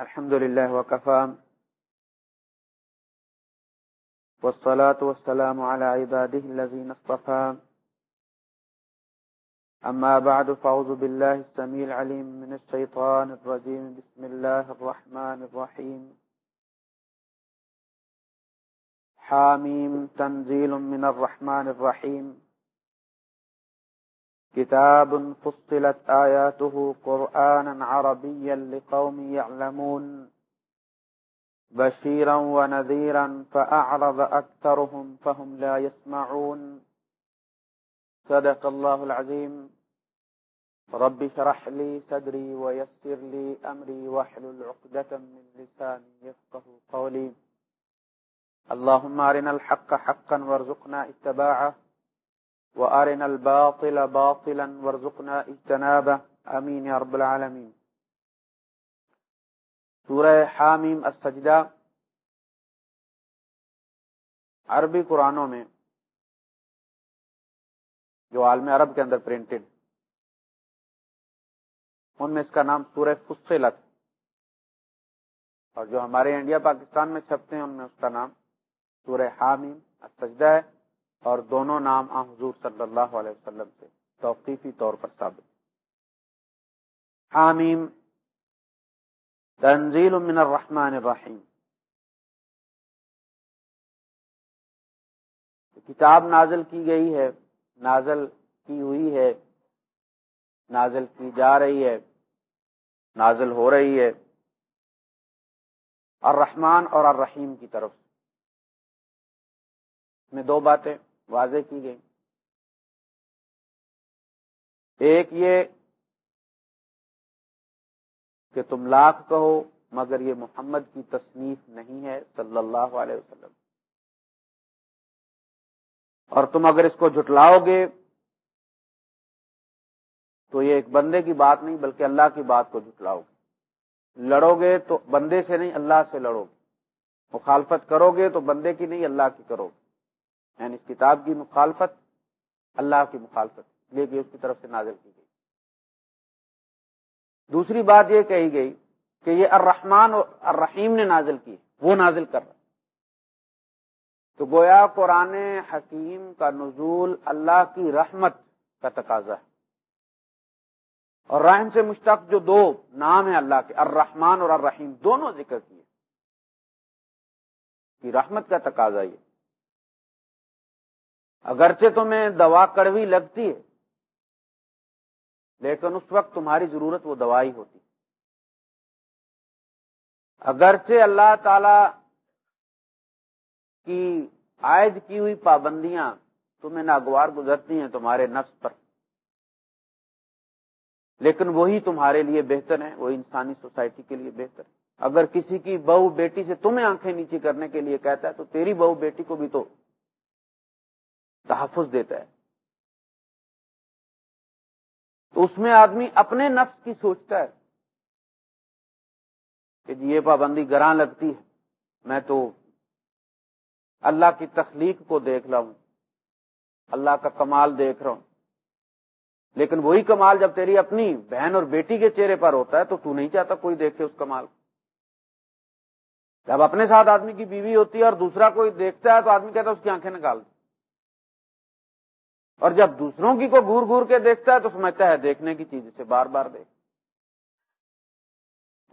الحمد لله وكفى. والصلاة والسلام على عباده الذين اصطفى. أما بعد، فأعوذ بالله السميع العليم من الشيطان الرجيم. بسم الله الرحمن الرحيم. حاميم، تنزيل من الرحمن الرحيم. كتاب فصلت آياته قرآنا عربيا لقوم يعلمون. بشيرا ونذيرا فأعرض أكثرهم فهم لا يسمعون. صدق الله العظيم. رب شرح لي صدري ويسر لي أمري وحل العقدة من لساني يفقه قولي. اللهم أرنا الحق حقا وارزقنا اتباعه. وارنا الباطل باطلا وارزقنا اجتنابه. امين يا رب العالمين. سورہ حامیم السجدہ. عربی قرآنوں میں جو عالم عرب کے اندر پرنٹڈ ان میں اس کا نام سورہ فصلت. اور جو ہمارے انڈیا پاکستان میں چھپتے ہیں، ان میں اس کا نام سورہ حامیم السجدہ ہے. اور دونوں نام آ حضور صلی اللہ علیہ وسلم سے توقیفی طور پر ثابت حامیم تنزیل من الرحمن الرحیم۔ کتاب نازل کی گئی ہے، نازل کی ہوئی ہے، نازل کی جا رہی ہے، نازل ہو رہی ہے۔ الرحمن اور الرحیم کی طرف۔ میں دو باتیں واضح کی گئی۔ ایک یہ کہ تم لاکھ کہو مگر یہ محمد کی تصنیف نہیں ہے صلی اللہ علیہ وسلم۔ اور تم اگر اس کو جھٹلاؤ گے تو یہ ایک بندے کی بات نہیں بلکہ اللہ کی بات کو جھٹلاؤ گے۔ لڑو گے تو بندے سے نہیں، اللہ سے لڑو گے۔ مخالفت کرو گے تو بندے کی نہیں، اللہ کی کرو گے۔ یعنی اس کتاب کی مخالفت، اللہ کی مخالفت لے کے اس کی طرف سے نازل کی گئی۔ دوسری بات یہ کہی گئی کہ یہ الرحمن اور الرحیم نے نازل کی وہ نازل کر رہا تو گویا قرآن حکیم کا نزول اللہ کی رحمت کا تقاضا ہے۔ اور رحم سے مشتق جو دو نام ہیں اللہ کے، الرحمن اور الرحیم، دونوں ذکر کیے۔ کہ رحمت کا تقاضا یہ۔ اگرچہ تمہیں دوا کڑوی لگتی ہے، لیکن اس وقت تمہاری ضرورت وہ دوائی ہوتی۔ اگرچہ اللہ تعالی کی عائد کی ہوئی پابندیاں تمہیں ناگوار گزرتی ہیں تمہارے نفس پر، لیکن وہی تمہارے لیے بہتر ہے وہ انسانی سوسائٹی کے لیے بہتر ہے اگر کسی کی بہو بیٹی سے تمہیں آنکھیں نیچی کرنے کے لیے کہتا ہے تو تیری بہو بیٹی کو بھی تو تحفظ دیتا ہے۔ تو اس میں آدمی اپنے نفس کی سوچتا ہے کہ جی یہ پابندی گراں لگتی ہے، میں تو اللہ کی تخلیق کو دیکھ رہا ہوں، اللہ کا کمال دیکھ رہا ہوں۔ لیکن وہی کمال جب تیری اپنی بہن اور بیٹی کے چہرے پر ہوتا ہے تو تو نہیں چاہتا کوئی دیکھے اس کمال کو۔ جب اپنے ساتھ آدمی کی بیوی ہوتی ہے اور دوسرا کوئی دیکھتا ہے تو آدمی کہتا ہے اس کی آنکھیں نکال دیں اور جب دوسروں کی کو گور گور کے دیکھتا ہے تو سمجھتا ہے دیکھنے کی چیز سے بار بار دیکھ۔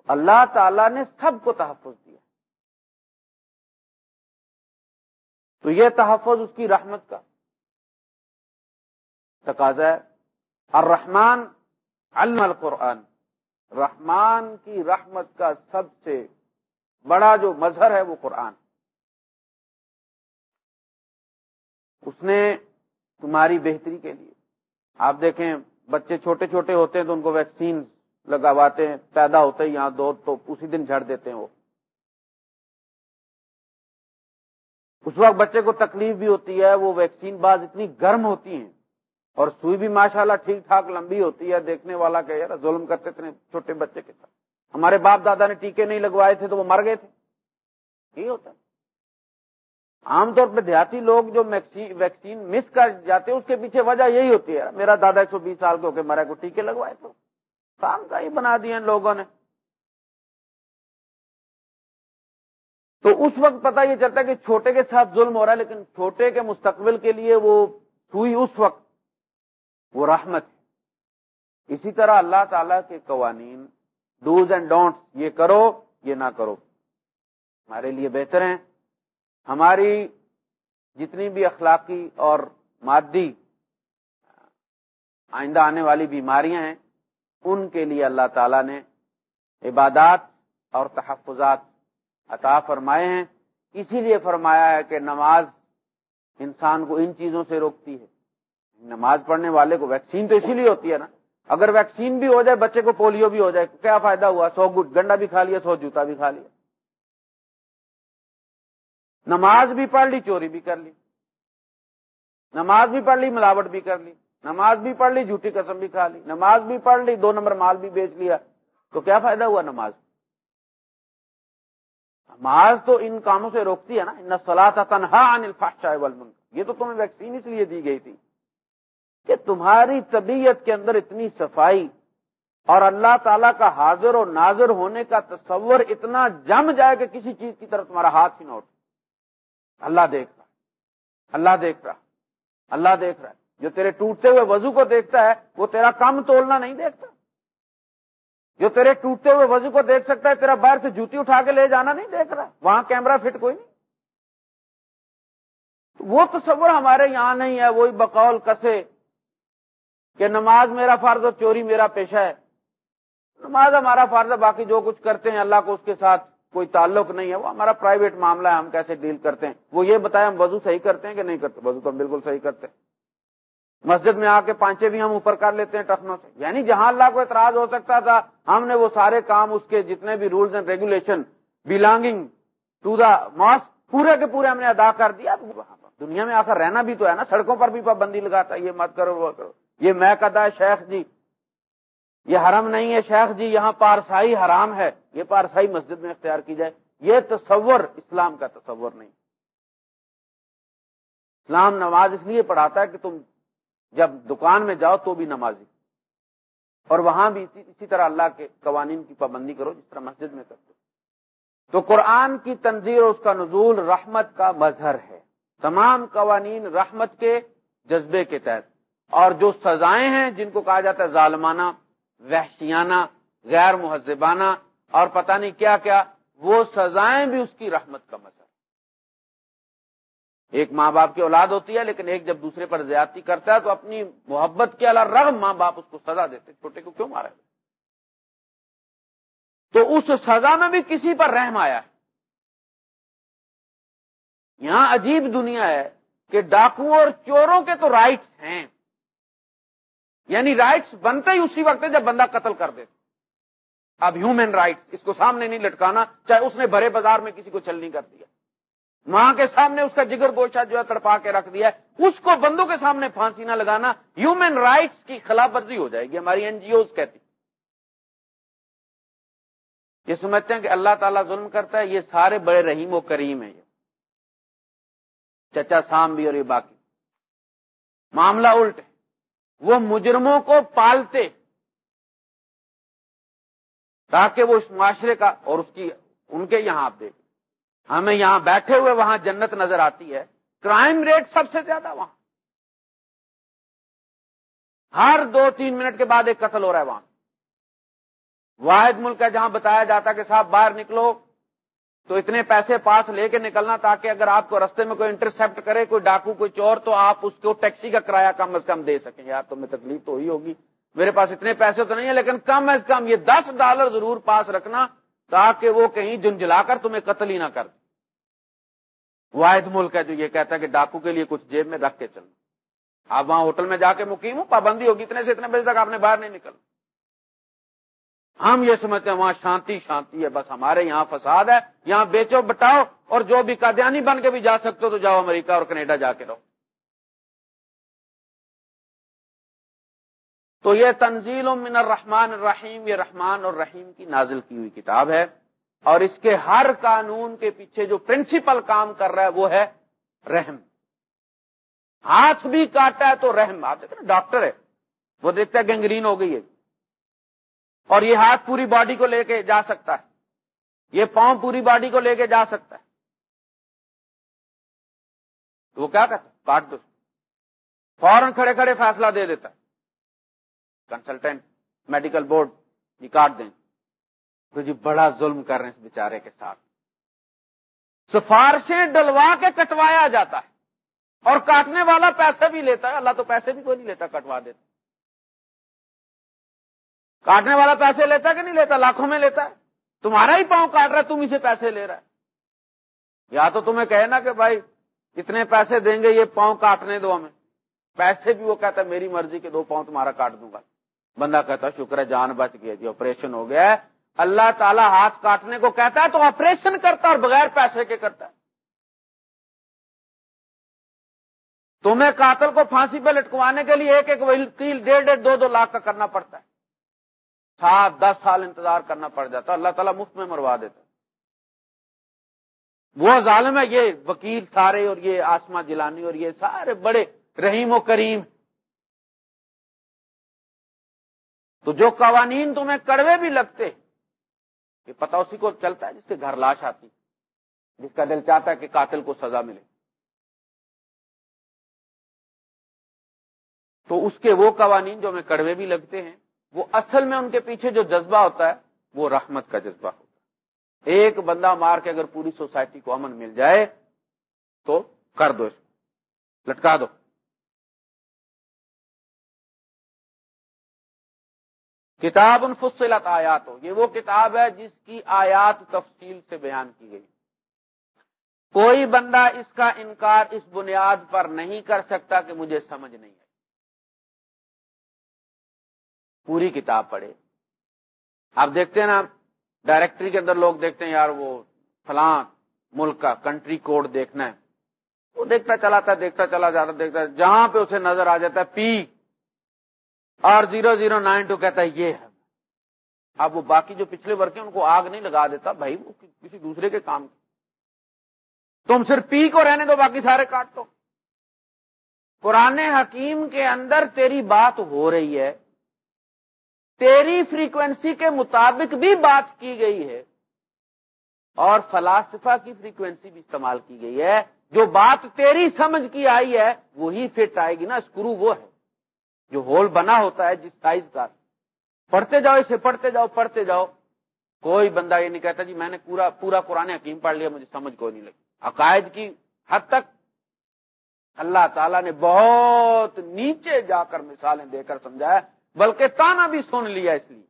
اللہ تعالی نے سب کو تحفظ دیا۔ تو یہ تحفظ اس کی رحمت کا تقاضا ہے۔ الرحمن علم القرآن۔ رحمان کی رحمت کا سب سے بڑا جو مظہر ہے وہ قرآن۔ اس نے تمہاری بہتری کے لیے۔ آپ دیکھیں، بچے چھوٹے چھوٹے ہوتے ہیں تو ان کو ویکسین لگاواتے ہیں، پیدا ہوتے ہیں یہاں دو تو اسی دن جھڑ دیتے ہیں وہ۔ اس وقت بچے کو تکلیف بھی ہوتی ہے، وہ ویکسین بعض اتنی گرم ہوتی ہیں اور سوئی بھی ماشاءاللہ ٹھیک ٹھاک لمبی ہوتی ہے، دیکھنے والا کہ یار ظلم کرتے تھے چھوٹے بچے کے ساتھ۔ ہمارے باپ دادا نے ٹیکے نہیں لگوائے تھے تو وہ مر گئے تھے۔ یہ ہوتا ہے۔ عام طور پہ دیہاتی لوگ جو ویکسین مس کر جاتے ہیں، اس کے پیچھے وجہ یہی ہوتی ہے۔ میرا دادا ایک سو بیس سال کے ہو کے مرا کو ٹیکے لگوائے تو۔ کام کا ہی بنا دیے لوگوں نے۔ تو اس وقت پتا یہ چلتا ہے کہ چھوٹے کے ساتھ ظلم ہو رہا ہے، لیکن چھوٹے کے مستقبل کے لیے وہ سوئی اس وقت۔ وہ رحمت ہے۔ اسی طرح اللہ تعالی کے قوانین ڈوز اینڈ ڈونٹس یہ کرو، یہ نہ کرو۔ ہمارے لیے بہتر ہیں۔ ہماری جتنی بھی اخلاقی اور مادی آئندہ آنے والی بیماریاں ہیں، ان کے لیے اللہ تعالی نے عبادات اور تحفظات عطا فرمائے ہیں۔ اسی لیے فرمایا ہے کہ نماز انسان کو ان چیزوں سے روکتی ہے۔ نماز پڑھنے والے کو ویکسین تو اسی لیے ہوتی ہے نا۔ اگر ویکسین بھی ہو جائے، بچے کو پولیو بھی ہو جائے، کیا فائدہ ہوا؟ سو گنڈا بھی کھا لیا، سو جوتا بھی کھا لیا۔ نماز بھی پڑھ لی، چوری بھی کر لی۔ نماز بھی پڑھ لی، ملاوٹ بھی کر لی۔ نماز بھی پڑھ لی، جھوٹی قسم بھی کھا لی۔ نماز بھی پڑھ لی، دو نمبر مال بھی بیچ لیا۔ تو کیا فائدہ ہوا نماز؟ نماز تو ان کاموں سے روکتی ہے نا۔ ان سلا تنہا یہ تو تمہیں ویکسین اس لیے دی گئی تھی کہ تمہاری طبیعت کے اندر اتنی صفائی اور اللہ تعالی کا حاضر و ناظر ہونے کا تصور اتنا جم جائے کہ کسی چیز کی طرف تمہارا ہاتھ ہی نہ اٹھ اللہ دیکھ رہا اللہ دیکھ رہا اللہ دیکھ رہا ہے۔ جو تیرے ٹوٹتے ہوئے وضو کو دیکھتا ہے، وہ تیرا کم تولنا نہیں دیکھتا۔ جو تیرے ٹوٹتے ہوئے وضو کو دیکھ سکتا ہے، تیرا باہر سے جوتی اٹھا کے لے جانا نہیں دیکھ رہا۔ وہاں کیمرہ فٹ کوئی نہیں۔ وہ تصور ہمارے یہاں نہیں ہے۔ وہی بقول کسے کہ نماز میرا فرض اور چوری میرا پیشہ ہے۔ نماز ہمارا فرض ہے، باقی جو کچھ کرتے ہیں اللہ کو اس کے ساتھ کوئی تعلق نہیں ہے، وہ ہمارا پرائیویٹ معاملہ ہے، ہم کیسے ڈیل کرتے ہیں؟ وہ یہ بتائے ہم وضو صحیح کرتے ہیں کہ نہیں کرتے؟ وضو تو ہم بالکل صحیح کرتے ہیں۔ مسجد میں آ کے پانچے بھی ہم اوپر کر لیتے ہیں ٹخنوں سے۔ یعنی جہاں اللہ کو اعتراض ہو سکتا تھا، ہم نے وہ سارے کام، اس کے جتنے بھی rules and regulation belonging to the mask پورے کے پورے ہم نے ادا کر دیا۔ دنیا میں آ کر رہنا بھی تو ہے نا، سڑکوں پر بھی پابندی لگاتا ہے، یہ مت کرو، وہ کرو۔ یہ میں کدا ہے شیخ جی یہ حرم نہیں ہے شیخ جی یہاں پارسائی حرام ہے۔ یہ پارسائی مسجد میں اختیار کی جائے۔ یہ تصور اسلام کا تصور نہیں۔ اسلام نماز اس لیے پڑھاتا ہے کہ تم جب دکان میں جاؤ تو بھی نمازی۔ اور وہاں بھی اسی طرح اللہ کے قوانین کی پابندی کرو، جس طرح مسجد میں کرتے تو قرآن کی تنظیر اور اس کا نزول رحمت کا مظہر ہے۔ تمام قوانین رحمت کے جذبے کے تحت۔ اور جو سزائیں ہیں، جن کو کہا جاتا ہے ظالمانہ وحشیانہ، غیر مہذبانہ اور پتہ نہیں کیا کیا، وہ سزائیں بھی اس کی رحمت کا مظہر ایک ماں باپ کی اولاد ہوتی ہے، لیکن ایک جب دوسرے پر زیادتی کرتا ہے تو اپنی محبت کے علاوہ رغم ماں باپ اس کو سزا دیتے چھوٹے کو کیوں مارا تو اس سزا میں بھی کسی پر رحم آیا ہے۔ یہاں عجیب دنیا ہے کہ ڈاکو اور چوروں کے تو رائٹس ہیں۔ یعنی رائٹس بنتے ہی اسی وقت ہے جب بندہ قتل کر دیتا اب ہیومن رائٹس، اس کو سامنے نہیں لٹکانا، چاہے اس نے بڑے بازار میں کسی کو چل نہیں کر دیا۔ ماں کے سامنے اس کا جگر گوشہ جو ہے، تڑپا کے رکھ دیا ہے۔ اس کو بندوں کے سامنے پھانسی نہ لگانا، ہیومن رائٹس کی خلاف ورزی ہو جائے گی، ہماری این جی اوز کہتی۔ یہ سمجھتے ہیں کہ اللہ تعالیٰ ظلم کرتا ہے، یہ سارے بڑے رحیم و کریم ہیں۔ چچا سام بھی اور یہ باقی۔ معاملہ الٹ ہے۔ وہ مجرموں کو پالتے تاکہ وہ اس معاشرے کا اور اس کی ان کے یہاں آپ دیکھیں۔ ہمیں یہاں بیٹھے ہوئے وہاں جنت نظر آتی ہے۔ کرائم ریٹ سب سے زیادہ وہاں۔ ہر دو تین منٹ کے بعد ایک قتل ہو رہا ہے وہاں۔ واحد ملک ہے جہاں بتایا جاتا کہ صاحب باہر نکلو۔ تو اتنے پیسے پاس لے کے نکلنا تاکہ اگر آپ کو رستے میں کوئی انٹرسپٹ کرے، کوئی ڈاکو، کوئی چور، تو آپ اس کو ٹیکسی کا کرایہ کم از کم دے سکیں۔ یار تمہیں تکلیف تو ہی ہوگی۔ میرے پاس اتنے پیسے تو نہیں ہے لیکن کم از کم یہ دس ڈالر ضرور پاس رکھنا تاکہ وہ کہیں جنجلا کر تمہیں قتل ہی نہ کر واحد ملک ہے جو یہ کہتا ہے کہ ڈاکو کے لیے کچھ جیب میں رکھ کے چلنا آپ وہاں ہوٹل میں جا کے مقیم ہوں، پابندی ہوگی، اتنے سے اتنے بجے تک آپ نے باہر نہیں نکلنا۔ ہم یہ سمجھتے ہیں وہاں شانتی شانتی ہے، بس ہمارے یہاں فساد ہے، یہاں بیچو، بٹاؤ، اور جو بھی قادیانی بن کے بھی جا سکتے ہو تو جاؤ امریکہ اور کینیڈا جا کے رہو۔ تو یہ تنزیل من الرحمن الرحیم، یہ رحمان اور رحیم کی نازل کی ہوئی کتاب ہے، اور اس کے ہر قانون کے پیچھے جو پرنسپل کام کر رہا ہے وہ ہے رحم۔ ہاتھ بھی کاٹا ہے تو رحم، آپ دیکھتے ڈاکٹر ہے، وہ دیکھتا ہے گینگرین ہو گئی ہے۔ اور یہ ہاتھ پوری باڈی کو لے کے جا سکتا ہے۔ یہ پاؤں پوری باڈی کو لے کے جا سکتا ہے۔ تو وہ کیا کہتا کاٹ دو۔ فوراً کھڑے کھڑے فیصلہ دے دیتا۔ ہے کنسلٹینٹ میڈیکل بورڈ یہ کاٹ دیں۔ تو جی بڑا ظلم کر رہے ہیں اس بیچارے کے ساتھ۔ سفارشیں ڈلوا کے کٹوایا جاتا ہے۔ اور کاٹنے والا پیسے بھی لیتا ہے۔ اللہ تو پیسے بھی کوئی نہیں لیتا، کٹوا دیتا۔ کاٹنے والا پیسے لیتا کہ نہیں لیتا؟ لاکھوں میں لیتا ہے۔ تمہارا ہی پاؤں کاٹ رہا ہے، تم اسے پیسے لے رہا ہے۔ یا تو تمہیں کہے نا کہ بھائی، اتنے پیسے دیں گے، یہ پاؤں کاٹنے دو ہمیں۔ پیسے بھی وہ کہتا ہے، میری مرضی کے دو پاؤں تمہارا کاٹ دوں گا۔ بندہ کہتا شکر ہے، جان بچ گیا جی آپریشن ہو گیا ہے۔ اللہ تعالیٰ ہاتھ کاٹنے کو کہتا ہے تو آپریشن کرتا اور بغیر پیسے کے کرتا ہے۔ تمہیں قاتل کو پھانسی پہ لٹکوانے کے لیے ایک ایک وکیل، ڈیڑھ ڈیڑھ دو دو لاکھ کا کرنا پڑتا ہے۔ سات دس سال انتظار کرنا پڑ جاتا، اللہ تعالیٰ مفت میں مروا دیتا۔ وہ ظالم ہے، یہ وکیل سارے اور یہ آسما جلانی اور یہ سارے بڑے رحیم و کریم۔ تو جو قوانین تمہیں کڑوے بھی لگتے، یہ پتا اسی کو چلتا ہے جس کے گھر لاش آتی، جس کا دل چاہتا ہے کہ قاتل کو سزا ملے۔ تو اس کے وہ قوانین جو ہمیں کڑوے بھی لگتے ہیں وہ اصل میں ان کے پیچھے جو جذبہ ہوتا ہے، وہ رحمت کا جذبہ ہوتا ہے۔ ایک بندہ مار کے اگر پوری سوسائٹی کو امن مل جائے تو کر دو اس کو، لٹکا دو۔ کتاب انفصلت آیات ہو یہ وہ کتاب ہے جس کی آیات تفصیل سے بیان کی گئی۔ کوئی بندہ اس کا انکار اس بنیاد پر نہیں کر سکتا کہ مجھے سمجھ نہیں پوری کتاب پڑھے۔ آپ دیکھتے ہیں نا، ڈائریکٹری کے اندر لوگ دیکھتے ہیں، یار وہ فلاں ملک کا کنٹری کوڈ دیکھنا ہے۔ وہ دیکھتا چلاتا دیکھتا چلا جاتا دیکھتا جہاں پہ اسے نظر آ جاتا ہے، پی۔ اور زیرو زیرو نائن ٹو کہتا ہے، یہ ہے۔ اب وہ باقی جو پچھلے ورک ہیں، ان کو آگ نہیں لگا دیتا، بھائی وہ کسی دوسرے کے کام۔ تم صرف پی کو رہنے دو، باقی سارے کاٹ دو۔ قرآن حکیم کے اندر تیری بات ہو رہی ہے تیری فریکوینسی کے مطابق بھی بات کی گئی ہے اور فلاسفہ کی فریکوینسی بھی استعمال کی گئی ہے۔ جو بات تیری سمجھ کی آئی ہے، وہی فٹ آئے گی نا، اسکرو وہ ہے۔ جو ہول بنا ہوتا ہے، جس سائز کا۔ پڑھتے جاؤ اسے، پڑھتے جاؤ پڑھتے جاؤ۔ کوئی بندہ یہ نہیں کہتا جی میں نے پورا پورا قرآن حکیم پڑھ لیا، مجھے سمجھ کو نہیں لگی۔ عقائد کی حد تک اللہ تعالیٰ نے بہت نیچے جا کر مثالیں دے کر سمجھایا۔ بلکہ تانا بھی سن لیا اس لیے۔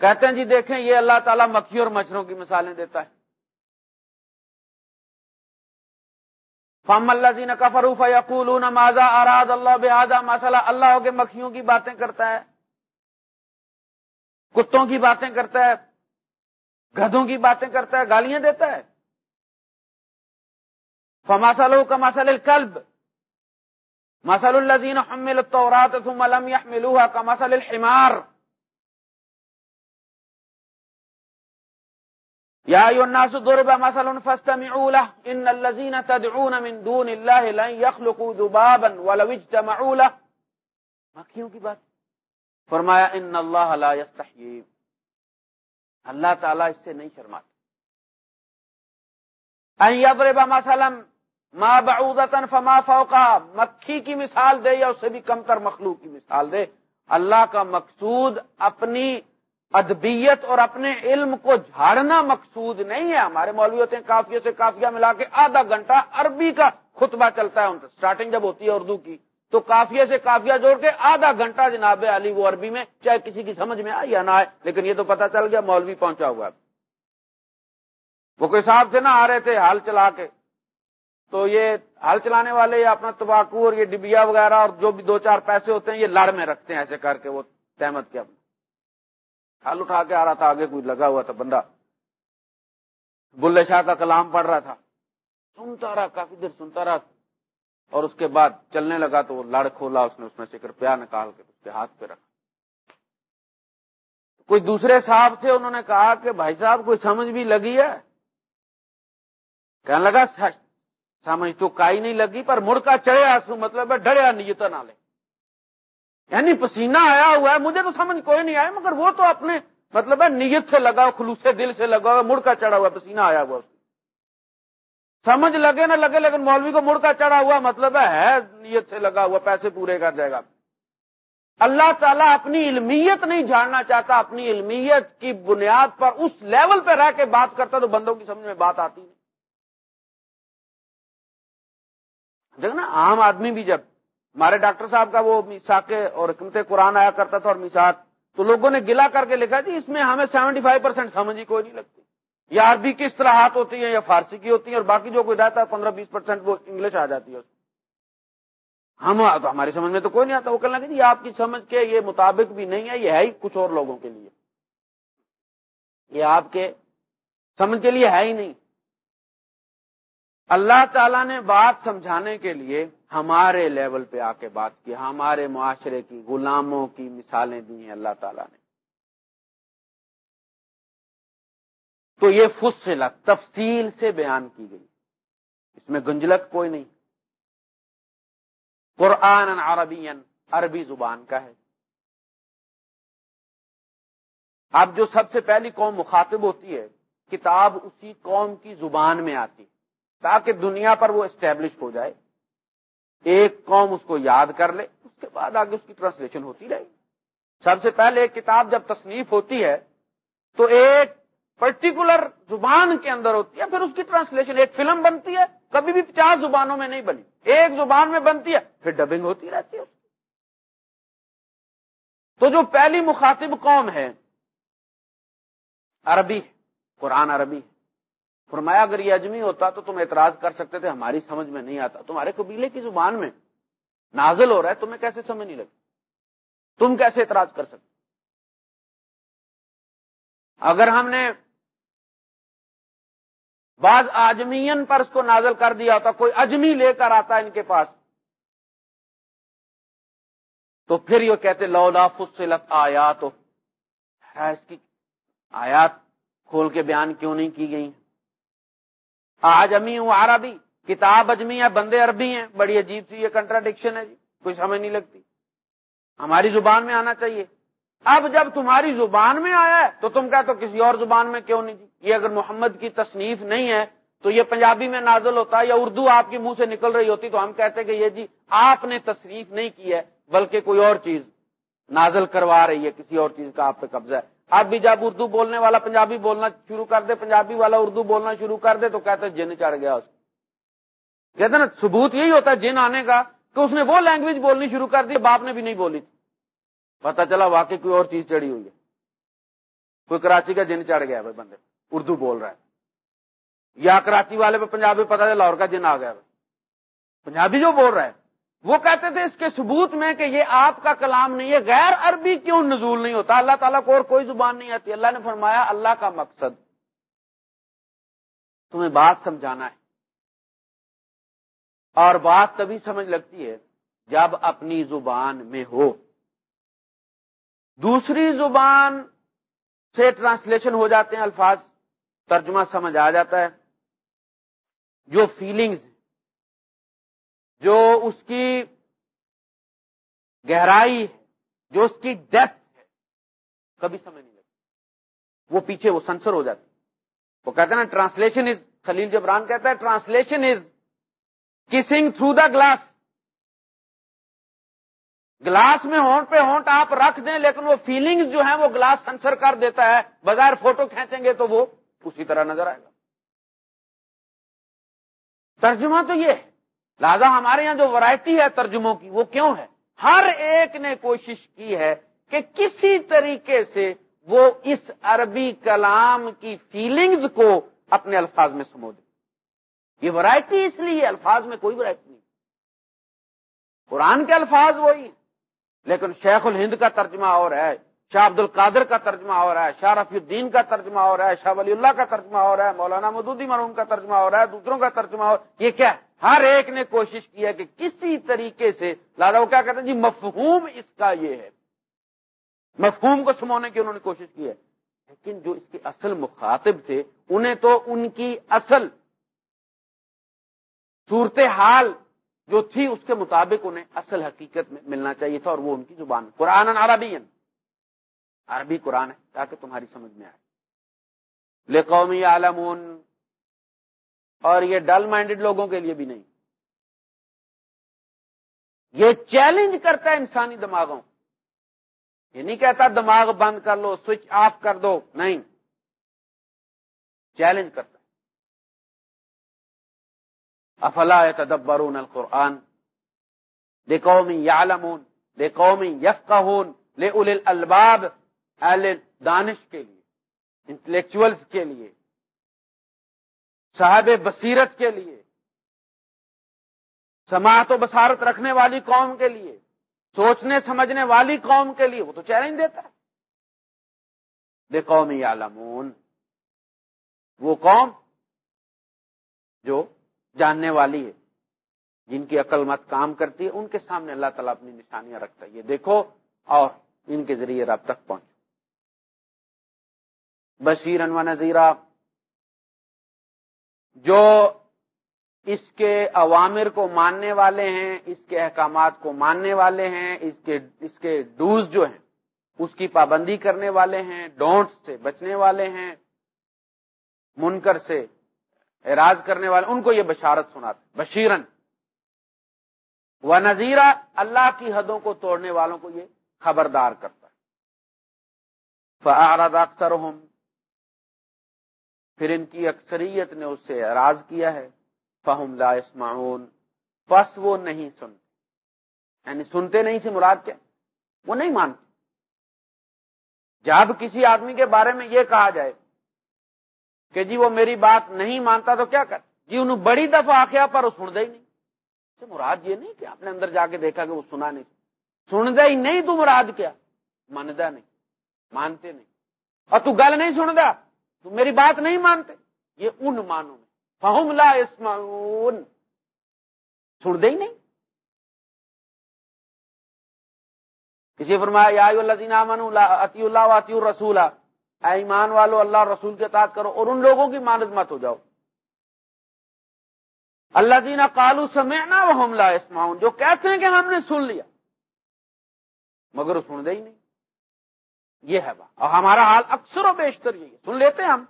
کہتے ہیں جی دیکھیں یہ اللہ تعالیٰ مکھی اور مچھروں کی مثالیں دیتا ہے۔ فم اللہ جی کا یقول ماضا اراد اللہ بحاظا مسئلہ اللہ کے مکھیوں کی باتیں کرتا ہے۔ کتوں کی باتیں کرتا ہے۔ گدھوں کی باتیں کرتا ہے۔ گالیاں دیتا ہے۔ فماسل کا مسل الکلب مسل الزین حمل التورات ثم لم يحملوها كمثل الحمار. یا الناس ضرب مثلا فاستمعوا له. ان الذين تدعون من دون الله لن يخلقوا ذبابا ولو اجتمعوا له. مکھیوں کی بات؟ فرمایا ان اللہ لا يستحيي. اللہ تعالی اس سے نہیں شرماتا. ان يضرب مثلا ما بعوضه فما فوقها، مکھی کی مثال دے یا اس سے بھی کم تر مخلوق کی مثال دے۔ اللہ کا مقصود اپنی ادبیت اور اپنے علم کو جھاڑنا مقصود نہیں ہے۔ ہمارے مولوی ہوتے ہیں کافیوں سے، کافیہ ملا کے آدھا گھنٹہ عربی کا خطبہ چلتا ہے ان کا۔ اسٹارٹنگ جب ہوتی ہے اردو کی، تو کافیہ سے کافیہ جوڑ کے آدھا گھنٹہ جناب علی وہ عربی میں، چاہے کسی کی سمجھ میں آئے یا نہ آئے، لیکن یہ تو پتا چل گیا مولوی پہنچا ہوا وہ کوئی صاحب سے نہ آ رہے تھے ہال چلا کے۔ تو یہ ہال چلانے والے یا اپنا تباکو اور یہ ڈبیا وغیرہ اور جو بھی دو چار پیسے ہوتے ہیں یہ لڑ میں رکھتے ہیں ایسے کر کے وہ تحمد کے اپنے ہل اٹھا کے آ رہا تھا، آگے کوئی لگا ہوا تھا بندہ۔ بلے شاہ کا کلام پڑھ رہا تھا۔ سنتا رہا، کافی دیر سنتا رہا۔ اور اس کے بعد چلنے لگا تو وہ لڑ کھولا، اس نے اس میں سے روپیہ نکال کے اس کے ہاتھ پہ رکھا۔ کوئی دوسرے صاحب تھے، انہوں نے کہا کہ بھائی صاحب، کوئی سمجھ بھی لگی ہے؟ کہنے لگا سمجھ تو کائی نہیں لگی، پر مڑ کا چڑھیا مطلب ہے ڈریا نیت نہ لے۔ یعنی پسینہ آیا ہوا ہے، مجھے تو سمجھ کوئی نہیں آیا، مگر وہ تو اپنے مطلب ہے نیت سے لگا خلوص دل سے لگا ہوا مڑ کا چڑھا ہوا پسینہ آیا ہوا سمجھ لگے نہ لگے، لیکن مولوی کو مڑ کا چڑھا ہوا مطلب ہے نیت سے لگا ہوا، پیسے پورے کر جائے گا۔ اللہ تعالیٰ اپنی علمیت نہیں جاننا چاہتا، اپنی علمیت کی بنیاد پر اس لیول پہ رہ کے بات کرتا تو بندوں کی سمجھ میں بات آتی نہیں۔ دیکھنا عام آدمی بھی جب، ہمارے ڈاکٹر صاحب کا وہ میساک اور حکمت قرآن آیا کرتا تھا اور میساک تو لوگوں نے گلا کر کے لکھا جی اس میں ہمیں سیونٹی فائیو پرسینٹ سمجھ ہی کوئی نہیں لگتی۔ یا عربی کی اصطلاحات ہوتی ہیں یا فارسی کی ہوتی ہیں اور باقی جو کوئی رہتا ہے، پندرہ بیس پرسینٹ وہ انگلش آ جاتی ہے۔ ہم، تو ہماری سمجھ میں تو کوئی نہیں آتا۔ وہ کہنا کہ جی آپ کی سمجھ کے یہ مطابق بھی نہیں ہے، یہ ہے ہی کچھ اور لوگوں کے لیے۔ یہ آپ کے سمجھ کے لیے ہے ہی نہیں۔ اللہ تعالیٰ نے بات سمجھانے کے لیے ہمارے لیول پہ آ کے بات کی، ہمارے معاشرے کی، غلاموں کی مثالیں دی ہیں اللہ تعالیٰ نے۔ تو یہ فصلت تفصیل سے بیان کی گئی۔ اس میں گنجلک کوئی نہیں۔ قرآن عربی عربی زبان کا ہے۔ اب جو سب سے پہلی قوم مخاطب ہوتی ہے، کتاب اسی قوم کی زبان میں آتی۔ ہے تاکہ دنیا پر وہ اسٹیبلش ہو جائے۔ ایک قوم اس کو یاد کر لے، اس کے بعد آگے اس کی ٹرانسلیشن ہوتی رہے۔ سب سے پہلے ایک کتاب جب تصنیف ہوتی ہے، تو ایک پرٹیکولر زبان کے اندر ہوتی ہے، پھر اس کی ٹرانسلیشن ایک فلم بنتی ہے۔ کبھی بھی پچاس زبانوں میں نہیں بنی۔ ایک زبان میں بنتی ہے، پھر ڈبنگ ہوتی رہتی ہے تو جو پہلی مخاطب قوم ہے، عربی قرآن عربی ہے۔ فرمایا، اگر یہ اجمی ہوتا تو تم اعتراض کر سکتے تھے، ہماری سمجھ میں نہیں آتا۔ تمہارے قبیلے کی زبان میں نازل ہو رہا ہے، تمہیں کیسے سمجھ نہیں لگتی؟ تم کیسے اعتراض کر سکتے؟ اگر ہم نے بعض آجمین پر اس کو نازل کر دیا ہوتا، کوئی اجمی لے کر آتا ان کے پاس، تو پھر یہ کہتے لو لا فصلت آیات ہے، اس کی آیات کھول کے بیان کیوں نہیں کی گئی آج امی ہوں عربی. کتاب اجمی ہے، بندے عربی ہیں. بڑی عجیب سی یہ کنٹراڈکشن ہے جی. کوئی سمجھ نہیں لگتی. ہماری زبان میں آنا چاہیے. اب جب تمہاری زبان میں آیا ہے، تو تم کہتے کسی اور زبان میں کیوں نہیں جی؟ یہ اگر محمد کی تصنیف نہیں ہے، تو یہ پنجابی میں نازل ہوتا ہے یا اردو آپ کے منہ سے نکل رہی ہوتی، تو ہم کہتے کہ یہ جی آپ نے تصنیف نہیں کی ہے، بلکہ کوئی اور چیز نازل کروا رہی ہے، کسی اور چیز کا آپ پہ قبضہ ہے۔ اب بھی جب اردو بولنے والا پنجابی بولنا شروع کر دے، پنجابی والا اردو بولنا شروع کر دے تو کہتے جن چڑھ گیا اس کہتے نا، ثبوت یہی ہوتا ہے، جن آنے کا، کہ اس نے وہ لینگویج بولنی شروع کر دی، باپ نے بھی نہیں بولی۔ تھی پتا چلا واقعی کوئی اور چیز چڑھی ہوئی ہے۔ کوئی کراچی کا جن چڑھ گیا بھائی بندے، اردو بول رہا ہے۔ یا کراچی والے پہ پنجابی پتا چلا اور کا جن آ گیا پنجابی جو بول رہا ہے۔ وہ کہتے تھے اس کے ثبوت میں کہ یہ آپ کا کلام نہیں ہے غیر عربی کیوں نزول نہیں ہوتا؟ اللہ تعالیٰ کو اور کوئی زبان نہیں آتی۔ اللہ نے فرمایا، اللہ کا مقصد تمہیں بات سمجھانا ہے۔ اور بات تبھی سمجھ لگتی ہے جب اپنی زبان میں ہو۔ دوسری زبان سے ٹرانسلیشن ہو جاتے ہیں الفاظ، ترجمہ سمجھ آ جاتا ہے۔ جو فیلنگز جو اس کی گہرائی ہے، جو اس کی ڈیپتھ ہے، کبھی سمجھ نہیں لگتی۔ وہ پیچھے، وہ سنسر ہو جاتی۔ وہ کہتے ہیں نا ٹرانسلیشن از خلیل جبران کہتا ہے translation is kissing through the glass glass میں ہونٹ پہ ہونٹ آپ رکھ دیں، لیکن وہ فیلنگز جو ہیں، وہ گلاس سنسر کر دیتا ہے۔ بغیر فوٹو کھینچیں گے تو وہ اسی طرح نظر آئے گا۔ ترجمہ تو یہ ہے لہذا ہمارے یہاں جو ورائٹی ہے ترجموں کی، وہ کیوں ہے؟ ہر ایک نے کوشش کی ہے کہ کسی طریقے سے وہ اس عربی کلام کی فیلنگز کو اپنے الفاظ میں سمو دے۔ یہ ورائٹی اس لیے الفاظ میں کوئی ورائٹی نہیں۔ قرآن کے الفاظ وہی لیکن شیخ الہند کا ترجمہ اور ہے۔ شاہ عبد القادر کا ترجمہ ہو رہا ہے، شاہ رفیع الدین کا ترجمہ ہو رہا ہے، شاہ ولی اللہ کا ترجمہ ہو رہا ہے، مولانا مدودی مرحوم کا ترجمہ ہو رہا ہے، دوسروں کا ترجمہ ہو رہا یہ کیا ہے؟ ہر ایک نے کوشش کی ہے کہ کسی طریقے سے لالا وہ کیا کہتے ہیں؟ جی مفہوم اس کا یہ ہے۔ مفہوم کو سمونے کی انہوں نے کوشش کی ہے۔ لیکن جو اس کے اصل مخاطب تھے، انہیں تو ان کی اصل صورت حال جو تھی، اس کے مطابق انہیں اصل حقیقت میں ملنا چاہیے تھا اور وہ ان کی زبان قرآن عربی عربی قرآن ہے، تاکہ تمہاری سمجھ میں آئے۔ لے قومی عالمون اور یہ ڈل مائنڈڈ لوگوں کے لیے بھی نہیں۔ یہ چیلنج کرتا ہے انسانی دماغوں۔ یہ نہیں کہتا دماغ بند کر لو، سوئچ آف کر دو، نہیں۔ چیلنج کرتا ہے۔ افلا تدبرون القرآن؟ لے قومی یالمون لے قومی یفقہون لے الباب اہل دانش کے لیے انٹلیکچوئلس کے لیے، صاحب بصیرت کے لیے، سماعت و بصارت رکھنے والی قوم کے لیے، سوچنے، سمجھنے والی قوم کے لیے، وہ تو چیلنج دیتا ہے۔ بے قومی عالمون وہ قوم جو جاننے والی ہے، جن کی عقل مت کام کرتی ہے، ان کے سامنے اللہ تعالیٰ اپنی نشانیاں رکھتا ہے۔ یہ دیکھو اور ان کے ذریعے رب تک پہنچو۔ بشیر و نذیرہ جو اس کے عوامر کو ماننے والے ہیں، اس کے احکامات کو ماننے والے ہیں، اس کے اس کے ڈوز جو ہیں، اس کی پابندی کرنے والے ہیں ڈونٹ سے بچنے والے ہیں، منکر سے اعراض کرنے والے، ان کو یہ بشارت سناتے بشیرن۔ و نذیرہ اللہ کی حدوں کو توڑنے والوں کو یہ خبردار کرتا ہے۔ فعارت اکثر پھر ان کی اکثریت نے اس سے اعراض کیا ہے، فہم لا اسمعون پس وہ نہیں سنتے۔ یعنی سنتے نہیں سے مراد کیا؟ وہ نہیں مانتے۔ جب کسی آدمی کے بارے میں یہ کہا جائے کہ جی وہ میری بات نہیں مانتا تو کیا کر جی انہوں بڑی دفعہ آخیا پر وہ سن ہی نہیں۔ مراد یہ نہیں کہ آپ نے اندر جا کے دیکھا کہ وہ سنا نہیں۔ سن ہی نہیں تو مراد کیا؟ ماندا نہیں، مانتے نہیں۔ اور تو گل نہیں سندا تو میری بات نہیں مانتے؟ یہ ان مانوں میں۔ فہم لا اسمعون سن دے ہی نہیں۔ کسی فرمایا، یا الذین اللہ واطیع الرسول۔ اے ایمان والو، اللہ رسول کے اطاعت کرو اور ان لوگوں کی مانت مت ہو جاؤ۔ اللہ جینا کالو سمعنا وہ حملہ اسماؤن جو کہتے ہیں کہ ہم نے سن لیا، مگر سن دے ہی نہیں۔ یہ ہے بات اور ہمارا حال اکثر و بیشتر یہی ہے۔ سن لیتے ہیں ہم۔